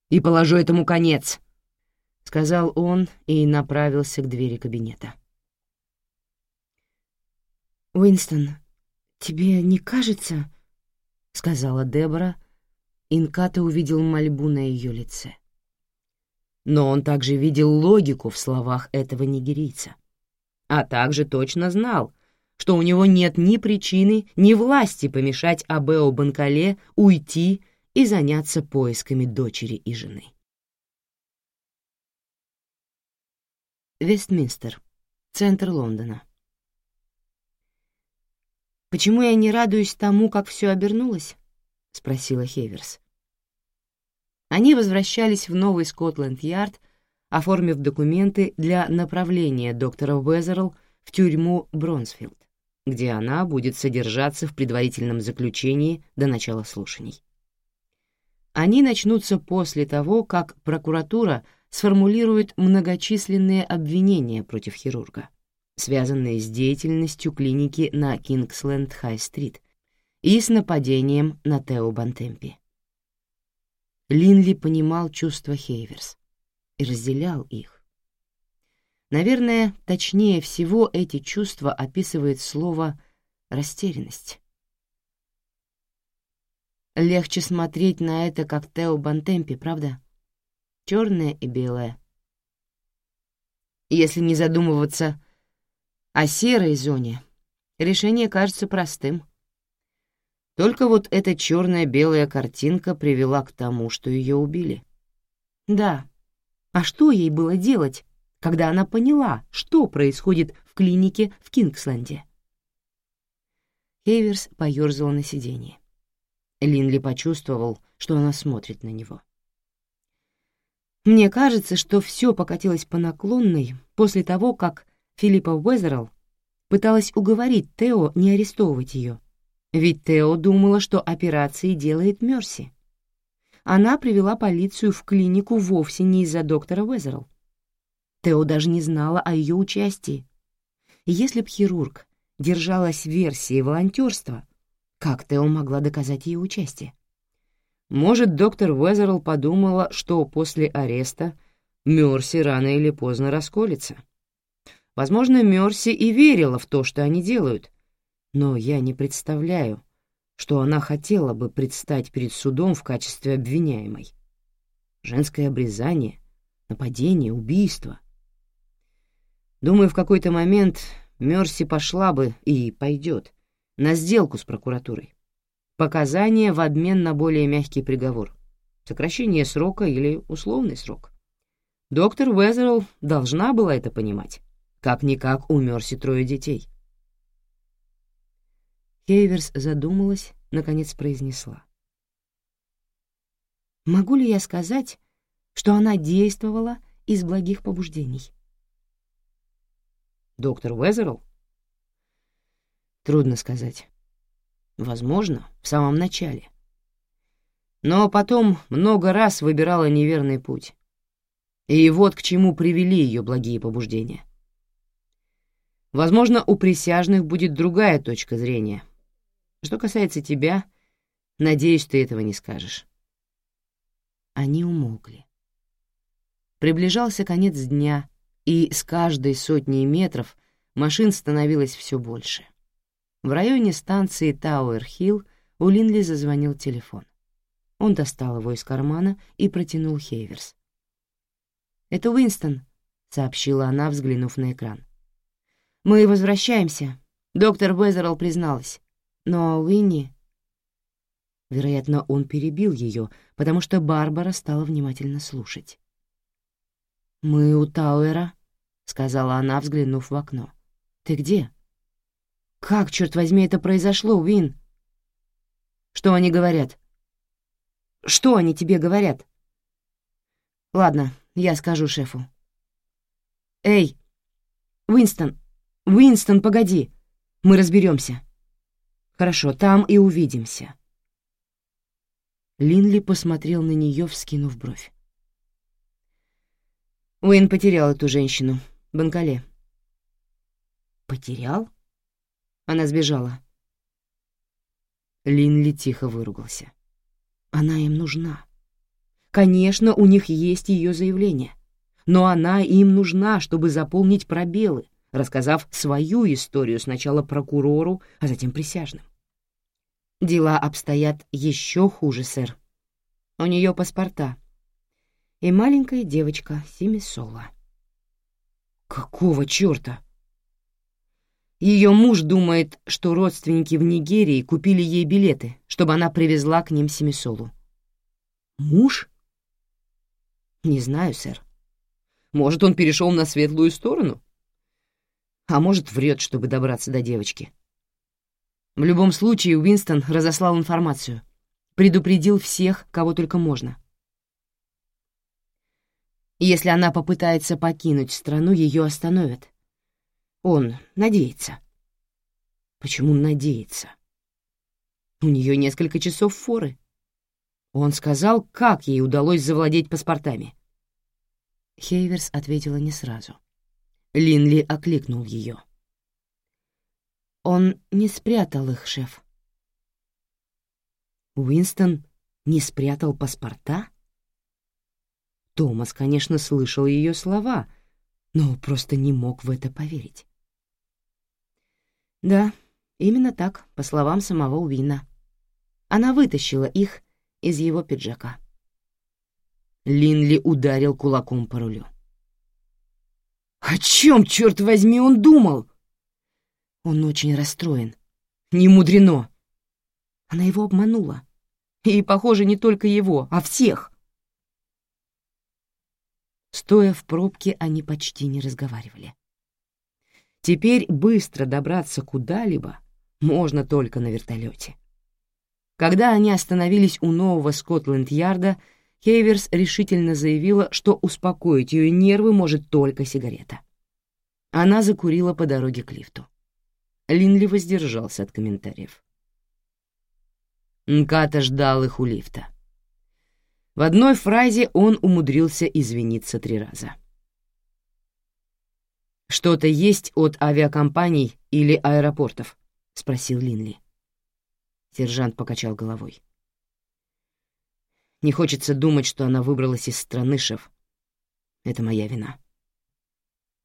и положу этому конец», — сказал он и направился к двери кабинета. «Уинстон, тебе не кажется...» — сказала Дебора. Инката увидел мольбу на ее лице. Но он также видел логику в словах этого нигерийца, а также точно знал, что у него нет ни причины, ни власти помешать Абео Банкале уйти и заняться поисками дочери и жены. Вестминстер, центр Лондона. «Почему я не радуюсь тому, как все обернулось?» — спросила Хеверс. Они возвращались в новый Скотланд-Ярд, оформив документы для направления доктора Уэзерл в тюрьму Бронсфилд, где она будет содержаться в предварительном заключении до начала слушаний. Они начнутся после того, как прокуратура сформулирует многочисленные обвинения против хирурга связанные с деятельностью клиники на Кингсленд-Хай-стрит и с нападением на Тео Бантемпи. Линли понимал чувства Хейверс и разделял их. Наверное, точнее всего эти чувства описывает слово «растерянность». Легче смотреть на это, как Тео Бантемпи, правда? Черное и белое. Если не задумываться о серой зоне решение кажется простым. Только вот эта черная-белая картинка привела к тому, что ее убили. Да, а что ей было делать, когда она поняла, что происходит в клинике в Кингсленде? Хейверс поёрзала на сиденье. Линли почувствовал, что она смотрит на него. Мне кажется, что все покатилось по наклонной после того, как Филиппа Уэзерл пыталась уговорить Тео не арестовывать ее, ведь Тео думала, что операции делает Мерси. Она привела полицию в клинику вовсе не из-за доктора Уэзерл. Тео даже не знала о ее участии. Если б хирург держалась версии волонтерства, как Тео могла доказать ее участие? Может, доктор Уэзерл подумала, что после ареста Мерси рано или поздно расколется. Возможно, Мерси и верила в то, что они делают, но я не представляю, что она хотела бы предстать перед судом в качестве обвиняемой. Женское обрезание, нападение, убийство. Думаю, в какой-то момент Мерси пошла бы и пойдет на сделку с прокуратурой. Показания в обмен на более мягкий приговор. Сокращение срока или условный срок. Доктор Уэзерл должна была это понимать. Как-никак у Мерси трое детей. Хейверс задумалась, наконец произнесла. «Могу ли я сказать, что она действовала из благих побуждений?» «Доктор Уэзерл?» «Трудно сказать. Возможно, в самом начале. Но потом много раз выбирала неверный путь. И вот к чему привели ее благие побуждения. Возможно, у присяжных будет другая точка зрения. Что касается тебя, надеюсь, ты этого не скажешь. Они умолкли. Приближался конец дня, и с каждой сотней метров машин становилось все больше. В районе станции Тауэр-Хилл у Линли зазвонил телефон. Он достал его из кармана и протянул Хейверс. «Это Уинстон», — сообщила она, взглянув на экран. «Мы возвращаемся», — доктор Уэзерл призналась. «Но Уинни...» Вероятно, он перебил ее, потому что Барбара стала внимательно слушать. «Мы у Тауэра», — сказала она, взглянув в окно. «Ты где?» «Как, черт возьми, это произошло, Уин?» «Что они говорят?» «Что они тебе говорят?» «Ладно, я скажу шефу». «Эй, Уинстон, Уинстон, погоди, мы разберемся. «Хорошо, там и увидимся». Линли посмотрел на нее, вскинув бровь. Уин потерял эту женщину, Банкале. «Потерял?» Она сбежала. Линли тихо выругался. Она им нужна. Конечно, у них есть ее заявление, но она им нужна, чтобы заполнить пробелы, рассказав свою историю сначала прокурору, а затем присяжным. Дела обстоят еще хуже, сэр. У нее паспорта. И маленькая девочка Семисола. Какого черта? Ее муж думает, что родственники в Нигерии купили ей билеты, чтобы она привезла к ним Семисолу. Муж? Не знаю, сэр. Может, он перешел на светлую сторону? А может, врет, чтобы добраться до девочки. В любом случае, Уинстон разослал информацию, предупредил всех, кого только можно. Если она попытается покинуть страну, ее остановят. Он надеется. Почему надеется? У нее несколько часов форы. Он сказал, как ей удалось завладеть паспортами. Хейверс ответила не сразу. Линли окликнул ее. Он не спрятал их, шеф. Уинстон не спрятал паспорта? Томас, конечно, слышал ее слова, но просто не мог в это поверить. Да, именно так, по словам самого Уина. Она вытащила их из его пиджака. Линли ударил кулаком по рулю. О чем, черт возьми, он думал? Он очень расстроен. Не мудрено. Она его обманула. И, похоже, не только его, а всех. Стоя в пробке, они почти не разговаривали. Теперь быстро добраться куда-либо можно только на вертолете. Когда они остановились у нового Скотланд-Ярда, Хейверс решительно заявила, что успокоить ее нервы может только сигарета. Она закурила по дороге к лифту. Линли воздержался от комментариев. Нката ждал их у лифта. В одной фразе он умудрился извиниться три раза. «Что-то есть от авиакомпаний или аэропортов?» — спросил Линли. Сержант покачал головой. Не хочется думать, что она выбралась из страны, шеф. Это моя вина.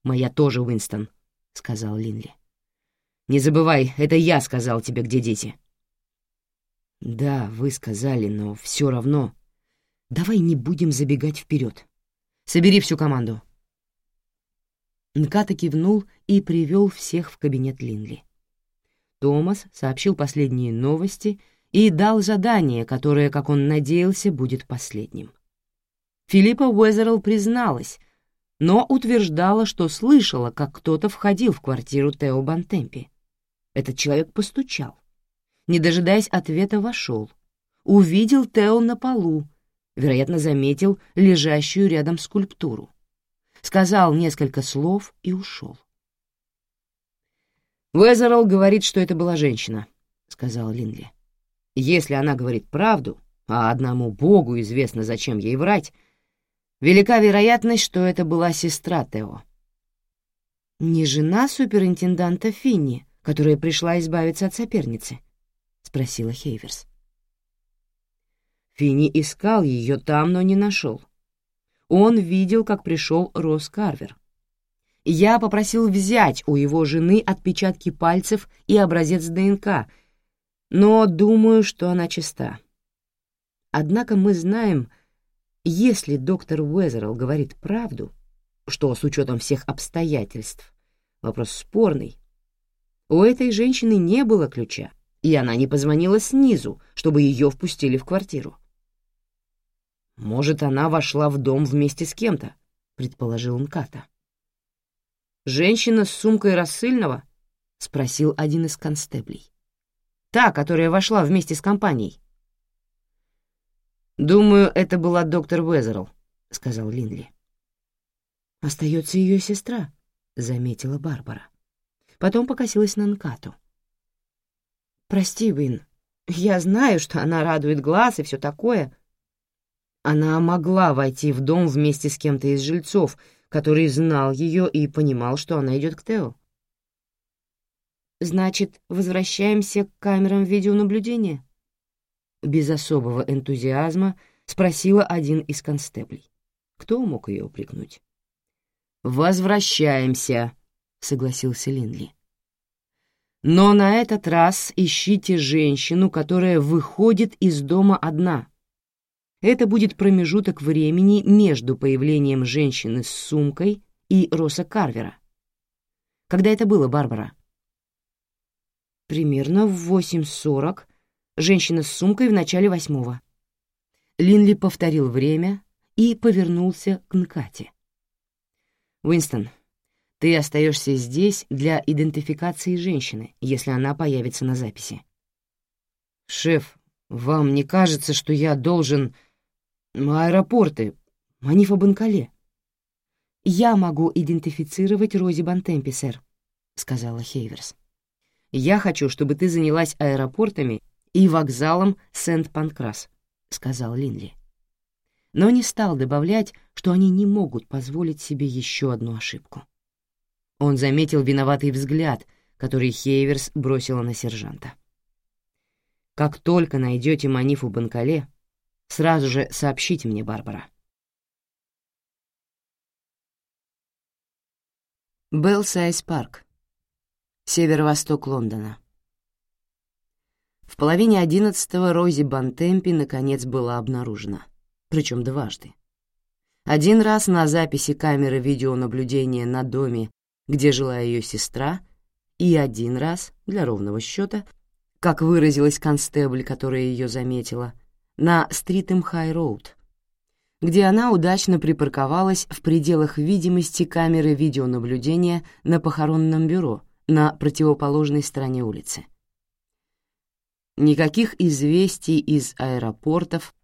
Моя тоже, Уинстон, — сказал Линли. Не забывай, это я сказал тебе, где дети. Да, вы сказали, но все равно. Давай не будем забегать вперед. Собери всю команду. Нката кивнул и привел всех в кабинет Линли. Томас сообщил последние новости — и дал задание, которое, как он надеялся, будет последним. Филиппа Уэзерл призналась, но утверждала, что слышала, как кто-то входил в квартиру Тео Бантемпи. Этот человек постучал. Не дожидаясь ответа, вошел. Увидел Тео на полу, вероятно, заметил лежащую рядом скульптуру. Сказал несколько слов и ушел. «Уэзерл говорит, что это была женщина», — сказал Линли. Если она говорит правду, а одному Богу известно, зачем ей врать, велика вероятность, что это была сестра Тео. не жена суперинтенданта Финни, которая пришла избавиться от соперницы?» — спросила Хейверс. Финни искал ее там, но не нашел. Он видел, как пришел Росс Карвер. Я попросил взять у его жены отпечатки пальцев и образец ДНК, но думаю, что она чиста. Однако мы знаем, если доктор Уэзерл говорит правду, что с учетом всех обстоятельств вопрос спорный, у этой женщины не было ключа, и она не позвонила снизу, чтобы ее впустили в квартиру. «Может, она вошла в дом вместе с кем-то», — предположил Нката. «Женщина с сумкой рассыльного?» — спросил один из констеблей. «Та, которая вошла вместе с компанией». «Думаю, это была доктор Уэзерл», — сказал Линли. «Остается ее сестра», — заметила Барбара. Потом покосилась на Нкату. «Прости, Вин, я знаю, что она радует глаз и все такое. Она могла войти в дом вместе с кем-то из жильцов, который знал ее и понимал, что она идет к Тео. «Значит, возвращаемся к камерам видеонаблюдения?» без особого энтузиазма спросила один из констеблей. Кто мог ее упрекнуть? «Возвращаемся», — согласился Линли. «Но на этот раз ищите женщину, которая выходит из дома одна. Это будет промежуток времени между появлением женщины с сумкой и Роса Карвера. Когда это было, Барбара?» «Примерно в 8.40 женщина с сумкой в начале восьмого. Линли повторил время и повернулся к Нкате. «Уинстон, ты остаешься здесь для идентификации женщины, если она появится на записи». «Шеф, вам не кажется, что я должен...» «Аэропорты, Манифа Банкале». «Я могу идентифицировать Рози Бантемпи, сэр», — сказала Хейверс. «Я хочу, чтобы ты занялась аэропортами и вокзалом Сент-Панкрас», — сказал Линли. Но не стал добавлять, что они не могут позволить себе еще одну ошибку. Он заметил виноватый взгляд, который Хейверс бросила на сержанта. «Как только найдете Манифу Банкале, сразу же сообщите мне, Барбара». Белсайз парк, северо-восток Лондона. В половине одиннадцатого Рози Бантемпи наконец была обнаружена, причем дважды. Один раз на записи камеры видеонаблюдения на доме, где жила ее сестра, и один раз, для ровного счета, как выразилась констебль, которая ее заметила, на Стритем Хай Роуд, где она удачно припарковалась в пределах видимости камеры видеонаблюдения на похоронном бюро на противоположной стороне улицы. Никаких известий из аэропортов,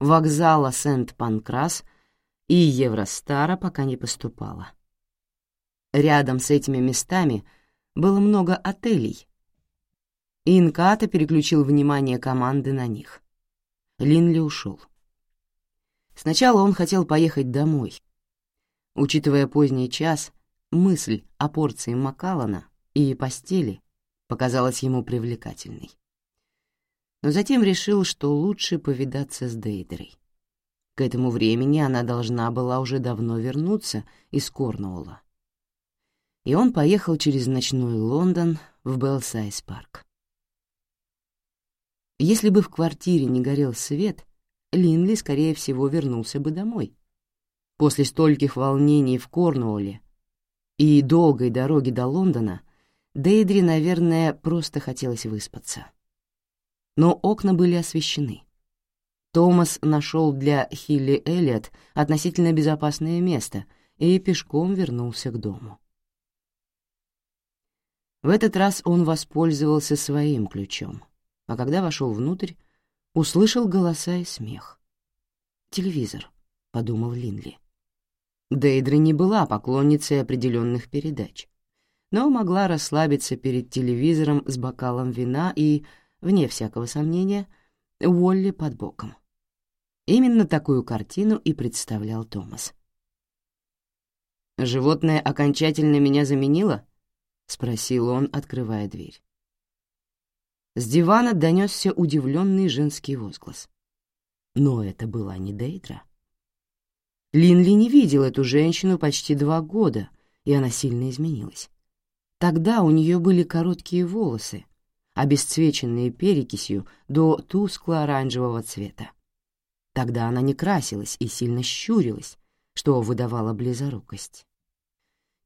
вокзала Сент-Панкрас и Евростара пока не поступало. Рядом с этими местами было много отелей, Инката переключил внимание команды на них. Линли ушел. Сначала он хотел поехать домой. Учитывая поздний час, мысль о порции Макалана и постели показалась ему привлекательной но затем решил, что лучше повидаться с Дейдерой. К этому времени она должна была уже давно вернуться из Корнуолла. И он поехал через ночной Лондон в Белсайз-парк. Если бы в квартире не горел свет, Линли, скорее всего, вернулся бы домой. После стольких волнений в Корнуолле и долгой дороги до Лондона Дейдри, наверное, просто хотелось выспаться но окна были освещены. Томас нашел для Хилли Эллиот относительно безопасное место и пешком вернулся к дому. В этот раз он воспользовался своим ключом, а когда вошел внутрь, услышал голоса и смех. «Телевизор», — подумал Линли. Дейдра не была поклонницей определенных передач, но могла расслабиться перед телевизором с бокалом вина и вне всякого сомнения, Уолли под боком. Именно такую картину и представлял Томас. «Животное окончательно меня заменило?» — спросил он, открывая дверь. С дивана донесся удивленный женский возглас. Но это была не Дейдра. Линли не видел эту женщину почти два года, и она сильно изменилась. Тогда у нее были короткие волосы, обесцвеченные перекисью до тускло-оранжевого цвета. Тогда она не красилась и сильно щурилась, что выдавало близорукость.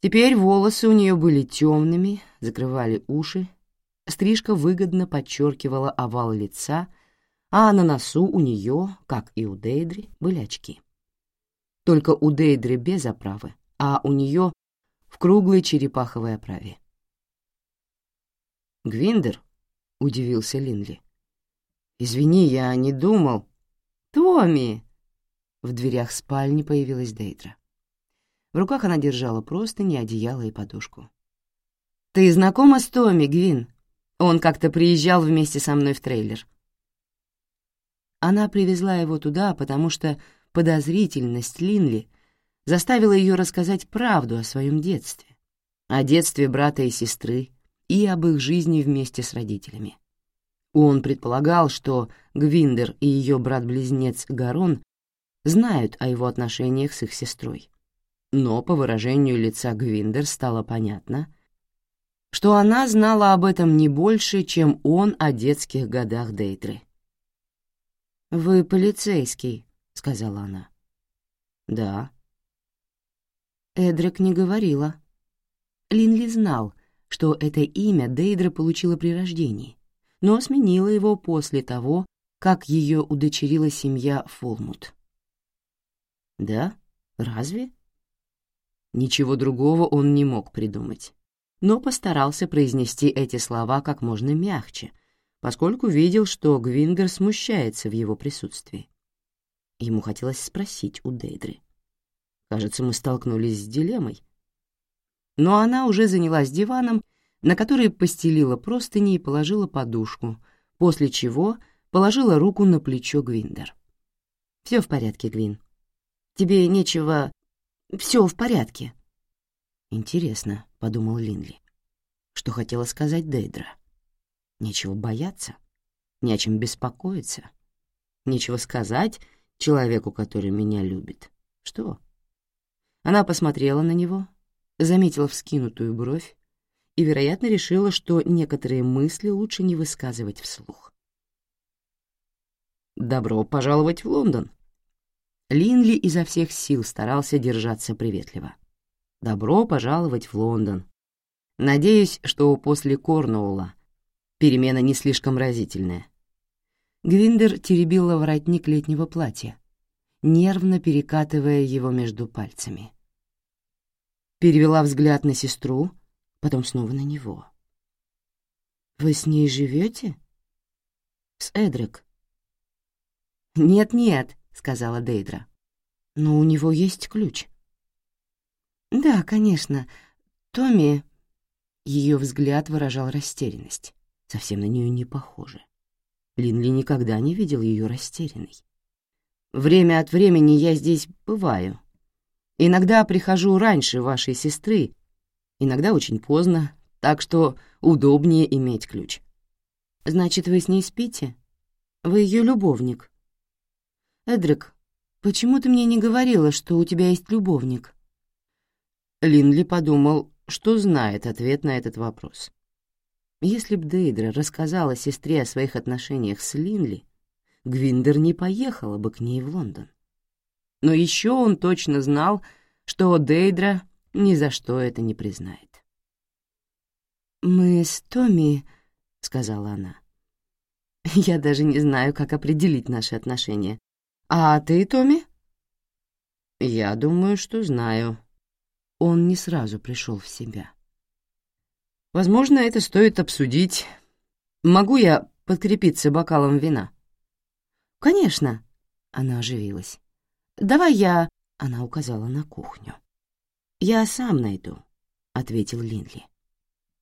Теперь волосы у нее были темными, закрывали уши, стрижка выгодно подчеркивала овал лица, а на носу у нее, как и у Дейдри, были очки. Только у Дейдры без оправы, а у нее в круглой черепаховой оправе. «Гвиндер?» — удивился Линли. «Извини, я не думал». «Томми!» В дверях спальни появилась Дейдра. В руках она держала простыни, одеяло и подушку. «Ты знакома с Томми, Гвин? Он как-то приезжал вместе со мной в трейлер». Она привезла его туда, потому что подозрительность Линли заставила ее рассказать правду о своем детстве, о детстве брата и сестры и об их жизни вместе с родителями. Он предполагал, что Гвиндер и ее брат-близнец Гарон знают о его отношениях с их сестрой. Но по выражению лица Гвиндер стало понятно, что она знала об этом не больше, чем он о детских годах Дейтры. «Вы полицейский», — сказала она. «Да». Эдрик не говорила. Линли знал, что это имя Дейдра получила при рождении, но сменила его после того, как ее удочерила семья Фолмут. «Да? Разве?» Ничего другого он не мог придумать, но постарался произнести эти слова как можно мягче, поскольку видел, что Гвиндер смущается в его присутствии. Ему хотелось спросить у Дейдры. Кажется, мы столкнулись с дилеммой. Но она уже занялась диваном, на который постелила простыни и положила подушку, после чего положила руку на плечо Гвиндер. «Все в порядке, Гвин. Тебе нечего... Все в порядке». «Интересно», — подумал Линли, что хотела сказать Дейдра. «Нечего бояться, не о чем беспокоиться, нечего сказать человеку, который меня любит. Что?» Она посмотрела на него, заметила вскинутую бровь и, вероятно, решила, что некоторые мысли лучше не высказывать вслух. «Добро пожаловать в Лондон!» Линли изо всех сил старался держаться приветливо. «Добро пожаловать в Лондон. Надеюсь, что после Корнуолла перемена не слишком разительная». Гвиндер теребила воротник летнего платья, нервно перекатывая его между пальцами. Перевела взгляд на сестру, потом снова на него. «Вы с ней живете?» «С Эдрик». «Нет-нет», — сказала Дейдра. «Но у него есть ключ». «Да, конечно. Томми...» Ее взгляд выражал растерянность. Совсем на нее не похоже. Линли никогда не видел ее растерянной. Время от времени я здесь бываю. Иногда прихожу раньше вашей сестры, иногда очень поздно, так что удобнее иметь ключ. Значит, вы с ней спите? Вы ее любовник. Эдрик, почему ты мне не говорила, что у тебя есть любовник? Линли подумал, что знает ответ на этот вопрос. Если б Дейдра рассказала сестре о своих отношениях с Линли, Гвиндер не поехала бы к ней в Лондон. Но еще он точно знал, что Дейдра ни за что это не признает. «Мы с Томми», — сказала она. «Я даже не знаю, как определить наши отношения. А ты, Томми?» «Я думаю, что знаю». Он не сразу пришел в себя. «Возможно, это стоит обсудить. Могу я подкрепиться бокалом вина?» «Конечно», — она оживилась. «Давай я...» — она указала на кухню. «Я сам найду», — ответил Линли.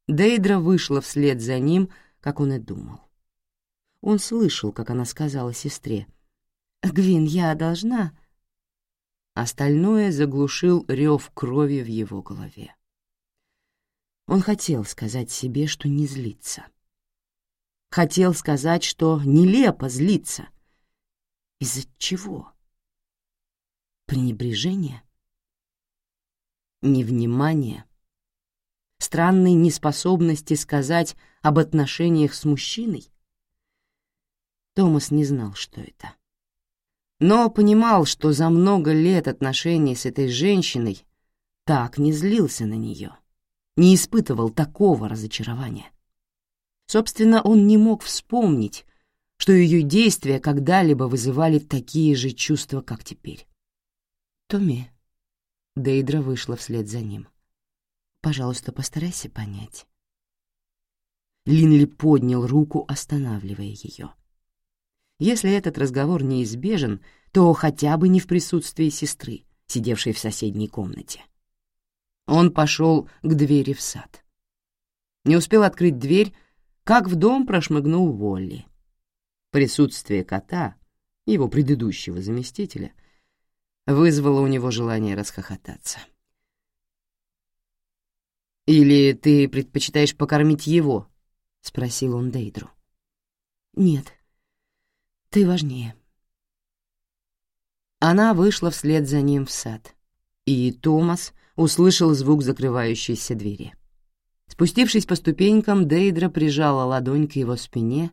Дейдра вышла вслед за ним, как он и думал. Он слышал, как она сказала сестре. «Гвин, я должна...» Остальное заглушил рев крови в его голове. Он хотел сказать себе, что не злится. Хотел сказать, что нелепо злиться. Из-за чего? Пренебрежение? Невнимание? Странной неспособности сказать об отношениях с мужчиной? Томас не знал, что это. Но понимал, что за много лет отношений с этой женщиной так не злился на нее, не испытывал такого разочарования. Собственно, он не мог вспомнить, что ее действия когда-либо вызывали такие же чувства, как теперь. «Томми», — Дейдра вышла вслед за ним, — «пожалуйста, постарайся понять». Линли поднял руку, останавливая ее. Если этот разговор неизбежен, то хотя бы не в присутствии сестры, сидевшей в соседней комнате. Он пошел к двери в сад. Не успел открыть дверь, как в дом прошмыгнул Волли. Присутствие кота, его предыдущего заместителя, вызвало у него желание расхохотаться. «Или ты предпочитаешь покормить его?» — спросил он Дейдру. «Нет, ты важнее». Она вышла вслед за ним в сад, и Томас услышал звук закрывающейся двери. Спустившись по ступенькам, Дейдра прижала ладонь к его спине,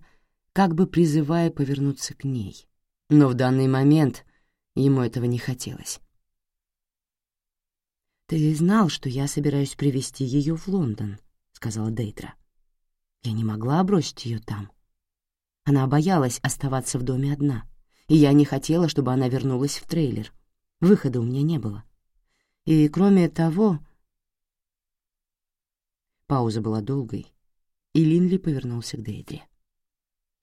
как бы призывая повернуться к ней. Но в данный момент ему этого не хотелось. «Ты знал, что я собираюсь привести ее в Лондон», — сказала Дейдра. «Я не могла бросить ее там. Она боялась оставаться в доме одна, и я не хотела, чтобы она вернулась в трейлер. Выхода у меня не было. И, кроме того...» Пауза была долгой, и Линли повернулся к Дейдре.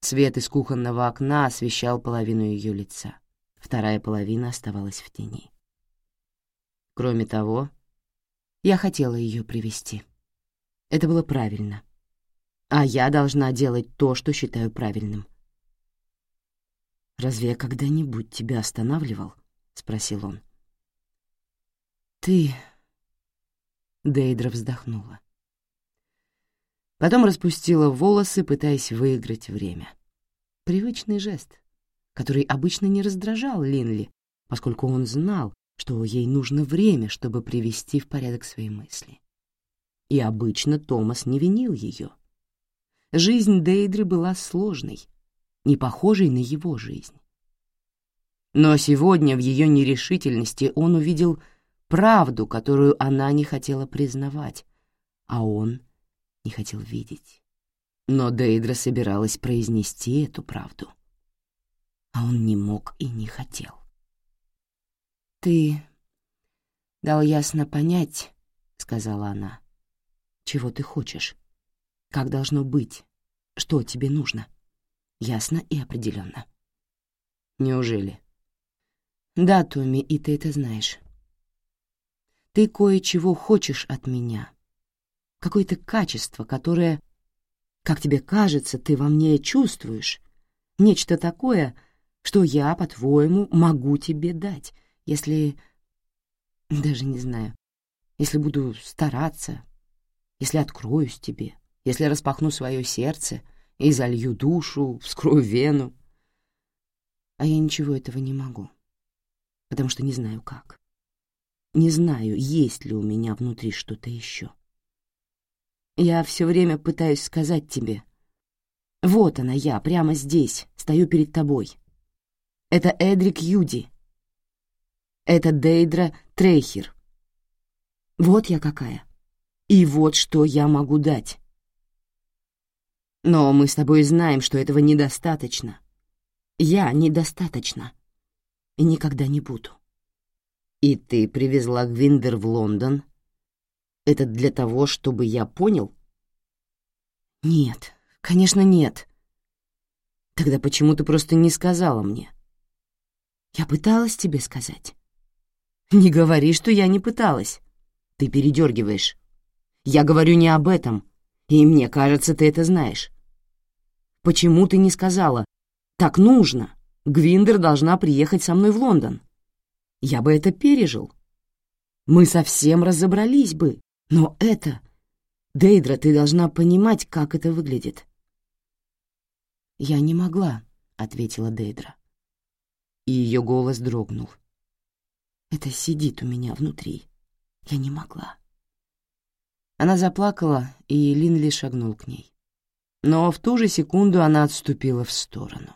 Свет из кухонного окна освещал половину ее лица. Вторая половина оставалась в тени. Кроме того, я хотела ее привести. Это было правильно а я должна делать то, что считаю правильным. «Разве я когда-нибудь тебя останавливал?» — спросил он. «Ты...» — Дейдра вздохнула. Потом распустила волосы, пытаясь выиграть время. Привычный жест, который обычно не раздражал Линли, поскольку он знал, что ей нужно время, чтобы привести в порядок свои мысли. И обычно Томас не винил ее — Жизнь Дейдры была сложной, не похожей на его жизнь. Но сегодня в ее нерешительности он увидел правду, которую она не хотела признавать, а он не хотел видеть. Но Дейдра собиралась произнести эту правду, а он не мог и не хотел. «Ты дал ясно понять, — сказала она, — чего ты хочешь как должно быть, что тебе нужно. Ясно и определенно. Неужели? Да, Томми, и ты это знаешь. Ты кое-чего хочешь от меня. Какое-то качество, которое, как тебе кажется, ты во мне чувствуешь. Нечто такое, что я, по-твоему, могу тебе дать, если... Даже не знаю. Если буду стараться, если откроюсь тебе если распахну свое сердце и залью душу, вскрою вену. А я ничего этого не могу, потому что не знаю как. Не знаю, есть ли у меня внутри что-то еще. Я все время пытаюсь сказать тебе. Вот она я, прямо здесь, стою перед тобой. Это Эдрик Юди. Это Дейдра Трейхер. Вот я какая. И вот что я могу дать. Но мы с тобой знаем, что этого недостаточно. Я недостаточно. И никогда не буду. И ты привезла Гвиндер в Лондон? Это для того, чтобы я понял? Нет, конечно, нет. Тогда почему ты просто не сказала мне? Я пыталась тебе сказать. Не говори, что я не пыталась. Ты передергиваешь. Я говорю не об этом, и мне кажется, ты это знаешь. Почему ты не сказала? Так нужно. Гвиндер должна приехать со мной в Лондон. я бы это пережил. Мы совсем разобрались бы, но это... Дейдра, ты должна понимать, как это выглядит. «Я не могла», — ответила Дейдра. И ее голос дрогнул. «Это сидит у меня внутри. Я не могла». Она заплакала, и Линли шагнул к ней. Но в ту же секунду она отступила в сторону.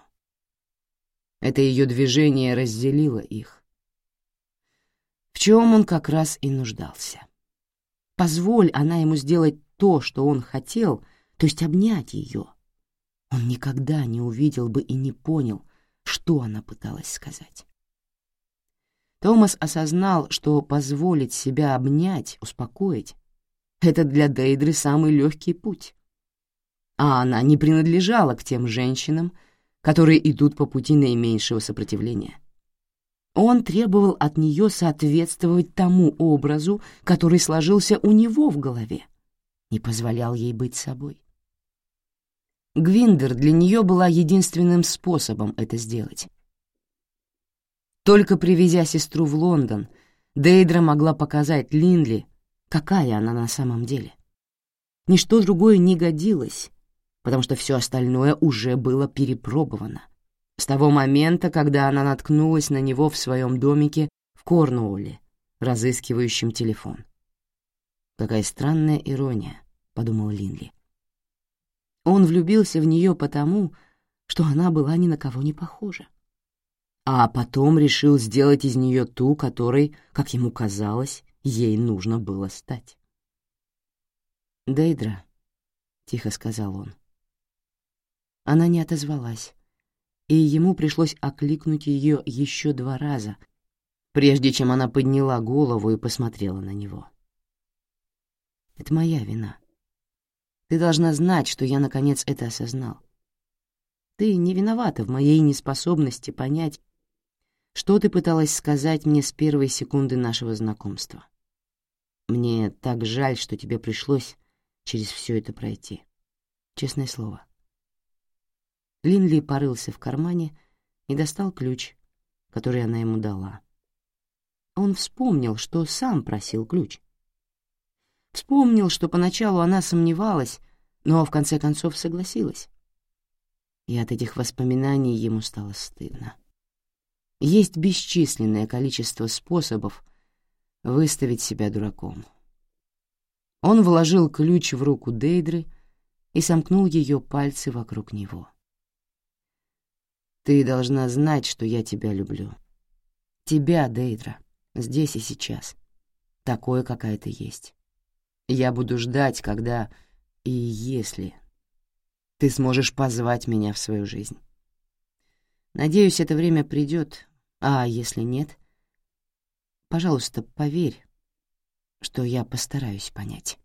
Это ее движение разделило их. В чем он как раз и нуждался. Позволь она ему сделать то, что он хотел, то есть обнять ее. Он никогда не увидел бы и не понял, что она пыталась сказать. Томас осознал, что позволить себя обнять, успокоить — это для Дейдры самый легкий путь. А она не принадлежала к тем женщинам, которые идут по пути наименьшего сопротивления. Он требовал от нее соответствовать тому образу, который сложился у него в голове, не позволял ей быть собой. Гвиндер для нее была единственным способом это сделать. Только привезя сестру в Лондон, Дейдра могла показать Линли, какая она на самом деле. Ничто другое не годилось, потому что все остальное уже было перепробовано. С того момента, когда она наткнулась на него в своем домике в Корнуолле, разыскивающем телефон. «Какая странная ирония», — подумал Линли. Он влюбился в нее потому, что она была ни на кого не похожа. А потом решил сделать из нее ту, которой, как ему казалось, ей нужно было стать. «Дейдра», — тихо сказал он, — она не отозвалась, и ему пришлось окликнуть ее еще два раза, прежде чем она подняла голову и посмотрела на него. «Это моя вина. Ты должна знать, что я, наконец, это осознал. Ты не виновата в моей неспособности понять, что ты пыталась сказать мне с первой секунды нашего знакомства. Мне так жаль, что тебе пришлось через все это пройти. Честное слово». Линли порылся в кармане и достал ключ, который она ему дала. Он вспомнил, что сам просил ключ. Вспомнил, что поначалу она сомневалась, но в конце концов согласилась. И от этих воспоминаний ему стало стыдно. Есть бесчисленное количество способов выставить себя дураком. Он вложил ключ в руку Дейдры и сомкнул ее пальцы вокруг него. Ты должна знать, что я тебя люблю. Тебя, Дейдра, здесь и сейчас. Такое, какая ты есть. Я буду ждать, когда и если ты сможешь позвать меня в свою жизнь. Надеюсь, это время придет, а если нет, пожалуйста, поверь, что я постараюсь понять.